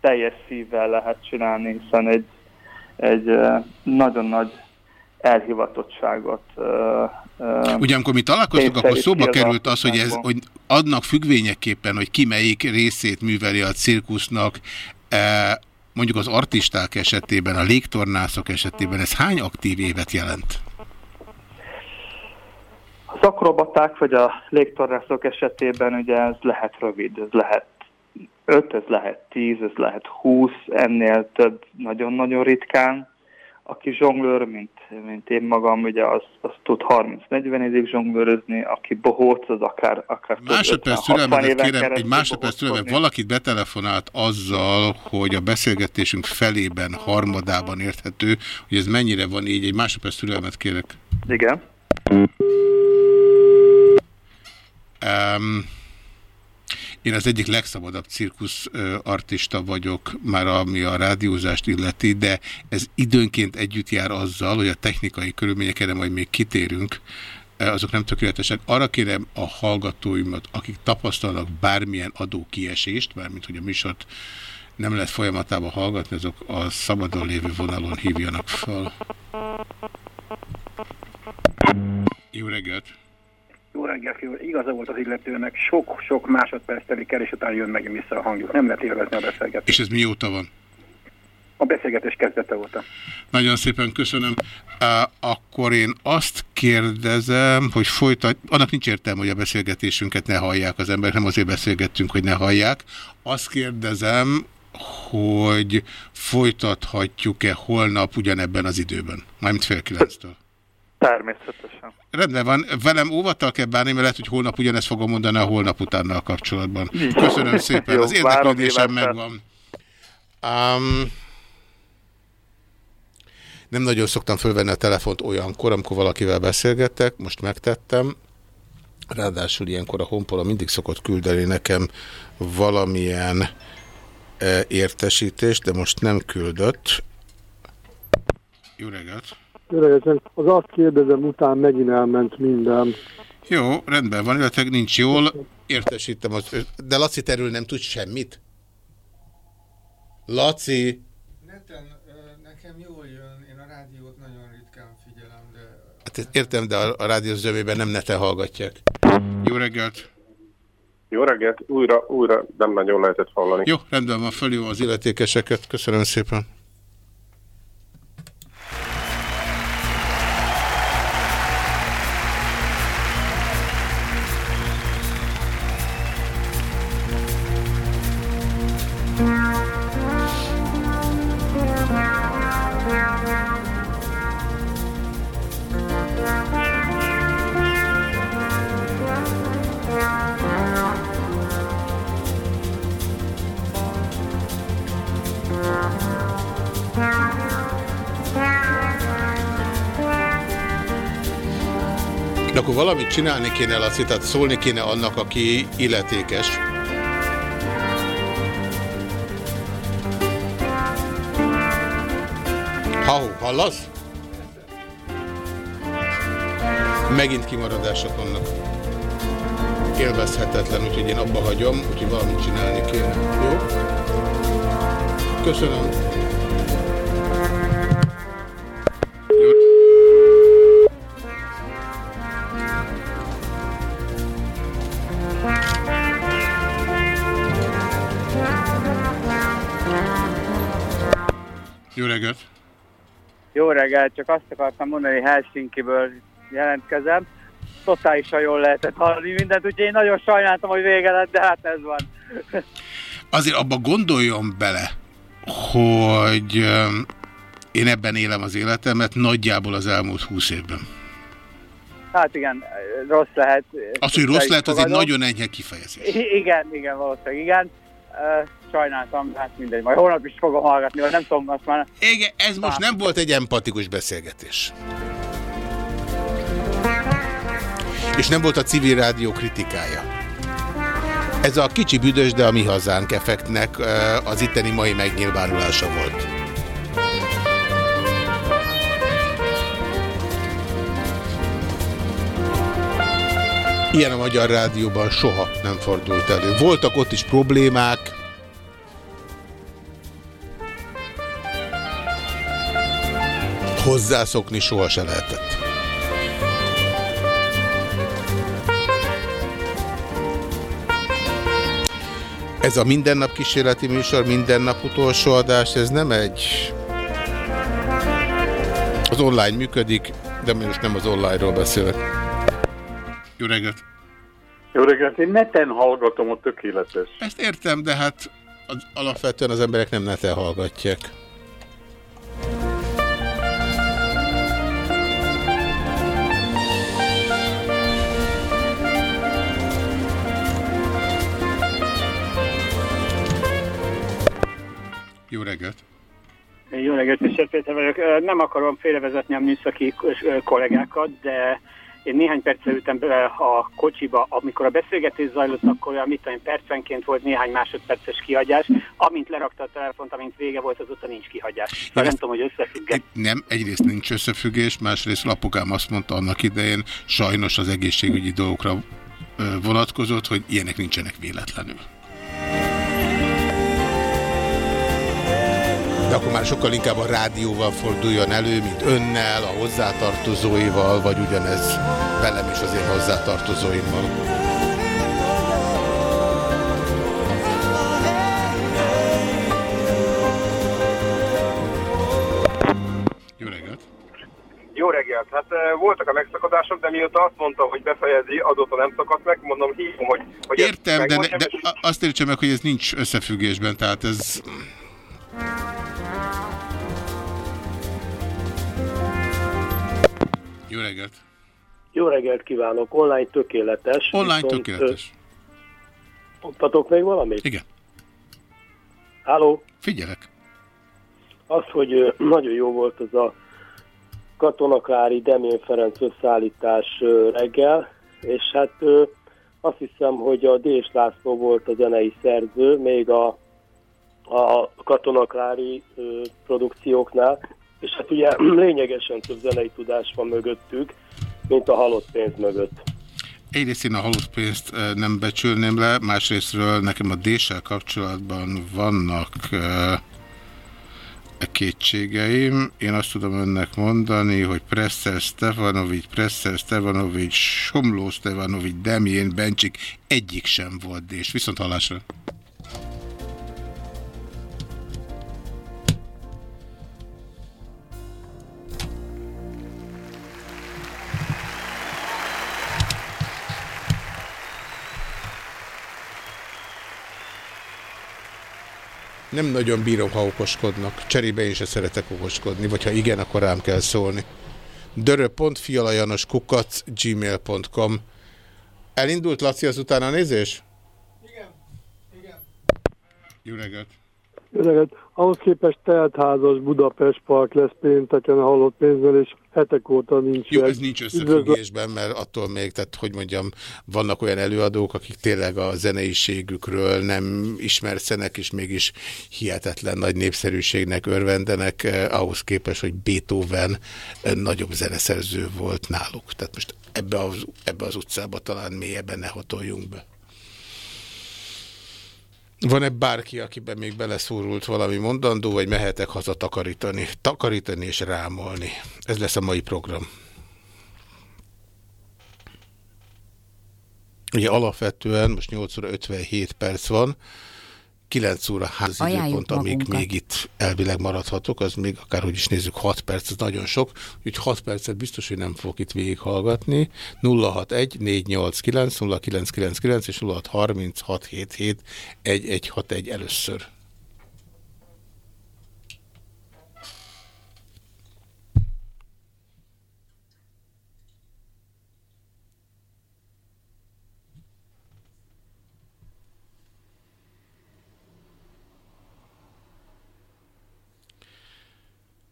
teljes szívvel lehet csinálni, hiszen egy, egy nagyon nagy elhivatottságot Ugye amikor mi találkoztunk, akkor szóba került az, hogy, ez, hogy adnak függvényeképpen, hogy ki melyik részét műveli a cirkusznak, mondjuk az artisták esetében, a légtornászok esetében, ez hány aktív évet jelent? Az akrobaták vagy a légtornászok esetében ugye ez lehet rövid, ez lehet 5, ez lehet 10, ez lehet 20, ennél több nagyon-nagyon ritkán. Aki zsonglőr, mint, mint én magam, ugye az, az tud 30-40 évig zsonglőrözni, aki bohóc, az akár, akár Másodperc 50-60 türelmet kérem, egy másodperc türelmet. Valakit betelefonált azzal, hogy a beszélgetésünk felében, harmadában érthető, hogy ez mennyire van így. Egy másodperc türelmet kérek. Igen. Um, én az egyik legszabadabb cirkusz ö, artista vagyok, már ami a rádiózást illeti, de ez időnként együtt jár azzal, hogy a technikai körülményekre majd még kitérünk, azok nem tökéletesek. Arra kérem a hallgatóimat, akik tapasztalnak bármilyen adókiesést, mármint hogy a műsort nem lehet folyamatában hallgatni, azok a szabadon lévő vonalon hívjanak fel. Jó reggelt! Jó reggelt, jó. Igaza volt az illetőnek, sok-sok másodperc telik el, és utána jön megint vissza a hangjuk. Nem lehet élvezni a beszélgetést. És ez mióta van? A beszélgetés kezdete óta. Nagyon szépen köszönöm. Akkor én azt kérdezem, hogy folytat, annak nincs értelme, hogy a beszélgetésünket ne hallják az emberek, nem azért beszélgettünk, hogy ne hallják. Azt kérdezem, hogy folytathatjuk-e holnap ugyanebben az időben, mármint fél kilenctől. Természetesen. Rendben van, velem óvattal kell bánni, mert lehet, hogy holnap ugyanezt fogom mondani a holnap utánnal kapcsolatban. Köszönöm szépen, Jó, az érdeklődésem megvan. Um, Nem nagyon szoktam fölvenni a telefont olyankor, amikor valakivel beszélgettek, most megtettem. Ráadásul ilyenkor a Honpola mindig szokott küldeni nekem valamilyen e, értesítést, de most nem küldött. Jó reggelt! Öregesen, az azt kérdezem, után megint elment minden. Jó, rendben van, illetve nincs jól. Értesítem, az, de Laci terül nem tud semmit? Laci! Neten nekem jól jön, én a rádiót nagyon ritkán figyelem, de... Hát értem, de a, a rádió zömében nem neten hallgatják. Jó reggelt! Jó reggelt, újra, újra nem nagyon lehetett hallani. Jó, rendben van, fölhívom az illetékeseket. Köszönöm szépen. Akkor valamit csinálni kéne, Laci, tehát szólni kéne annak, aki illetékes. Ha, hallasz? Megint kimaradások vannak. Élvezhetetlen, úgyhogy én abba hagyom, úgyhogy valamit csinálni kéne. Jó? Köszönöm. Jó reggelt! Jó reggelt, csak azt akartam mondani, Helsinki-ből jelentkezem. Totálisan jól lehetett hallani mindent, úgyhogy én nagyon sajnáltam, hogy vége lett, de hát ez van. Azért abba gondoljon bele, hogy én ebben élem az életemet nagyjából az elmúlt húsz évben. Hát igen, rossz lehet. Az, hogy rossz lehet, az egy nagyon enyhe kifejezés. I- Igen, igen, valószínűleg igen. Sajnáltam, hát mindegy, majd holnap is fogom hallgatni, vagy nem tudom, azt már... Igen, ez most nem volt egy empatikus beszélgetés. És nem volt a civil rádió kritikája. Ez a kicsi büdös, de a mi hazánk effektnek az itteni mai megnyilvánulása volt. Ilyen a Magyar Rádióban soha nem fordult elő. Voltak ott is problémák, hozzászokni soha se lehetett. Ez a mindennap kísérleti műsor, mindennap utolsó adás, ez nem egy... Az online működik, de most nem az online-ról beszélek. Jó reggelt! Jó reggelt, én neten hallgatom a tökéletes. Ezt értem, de hát az, alapvetően az emberek nem neten hallgatják. Jó reggelt! Jó reggelt, Mr. Péter vagyok. Nem akarom félrevezetni a műszaki kollégákat, de én néhány perccel ültem bele a kocsiba, amikor a beszélgetés zajlott, akkor olyan, mit tudom, én, percenként volt néhány másodperces kihagyás. Amint lerakta a telefont, amint vége volt, azóta nincs kihagyás. Szóval nem tudom, hogy összefügg Nem, egyrészt nincs összefüggés, másrészt apukám azt mondta annak idején, sajnos az egészségügyi dolgokra vonatkozott, hogy ilyenek nincsenek véletlenül. De akkor már sokkal inkább a rádióval forduljon elő, mint önnel, a hozzátartozóival, vagy ugyanez velem és az én hozzátartozóimmal. Jó reggelt! Jó reggelt, hát eh, voltak a megszakadások, de mióta azt mondta, hogy befejezi, azóta nem szakadt meg, mondom, hívom, hogy... hogy Értem, de, megvan, de azt értsem meg, hogy ez nincs összefüggésben, tehát ez... Jó reggelt! Jó reggelt kívánok, online tökéletes. Online viszont, tökéletes. ö, Mondtatok még valamit? Igen. Háló? Figyelek. Az, hogy ö, nagyon jó volt az a Katonaklári Demén Ferenc összeállítás ö, reggel, és hát ö, azt hiszem, hogy a Dés László volt a zenei szerző, még a, a Katonaklári produkcióknál, és hát ugye lényegesen több zenei tudás van mögöttük, mint a halott pénz mögött. Egyrészt én a halott pénzt nem becsülném le, másrésztről nekem a déssel kapcsolatban vannak uh, kétségeim. Én azt tudom önnek mondani, hogy Presser Stefanovics, Presser Stefanovics, Somló Stefanovics, Demjén, Bencsik egyik sem volt dés. Viszont hallásra. Nem nagyon bírom, ha okoskodnak. Cserébe én se szeretek okoskodni, vagy ha igen, akkor rám kell szólni. dörö.fialajanos kukac gmail.com Elindult Laci az utána nézés? Igen. Igen. Jó reggelt. Öreget, ahhoz képest teltházas Budapest Park lesz pénteken a halott pénzben, és hetek óta nincs. Jó, ez nincs összefüggésben, mert attól még, tehát hogy mondjam, vannak olyan előadók, akik tényleg a zeneiségükről nem ismerszenek, és mégis hihetetlen nagy népszerűségnek örvendenek, eh, ahhoz képest, hogy Beethoven eh, nagyobb zeneszerző volt náluk. Tehát most ebbe az, ebbe az utcába talán mélyebben ne hatoljunk be. Van-e bárki, akiben még beleszúrult valami mondandó, vagy mehetek haza takarítani? Takarítani és rámolni. Ez lesz a mai program. Ugye alapvetően most 8 óra 57 perc van, 9 óra ház időpont, amíg még itt elvileg maradhatok, az még akárhogy is nézzük 6 perc, ez nagyon sok, úgyhogy 6 percet biztos, hogy nem fogok itt végighallgatni. 061 489 0999 és 063677 1161 először.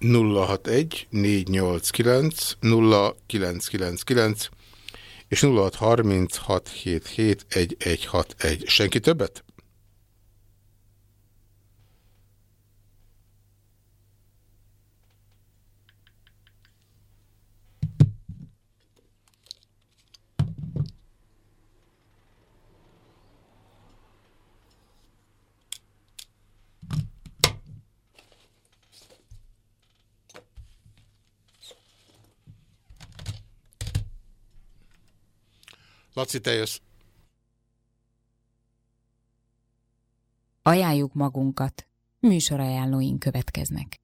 061 489 0999 és 0636771161. Senki többet? Laci, te jössz. Ajánljuk magunkat. Műsorajánlóink következnek.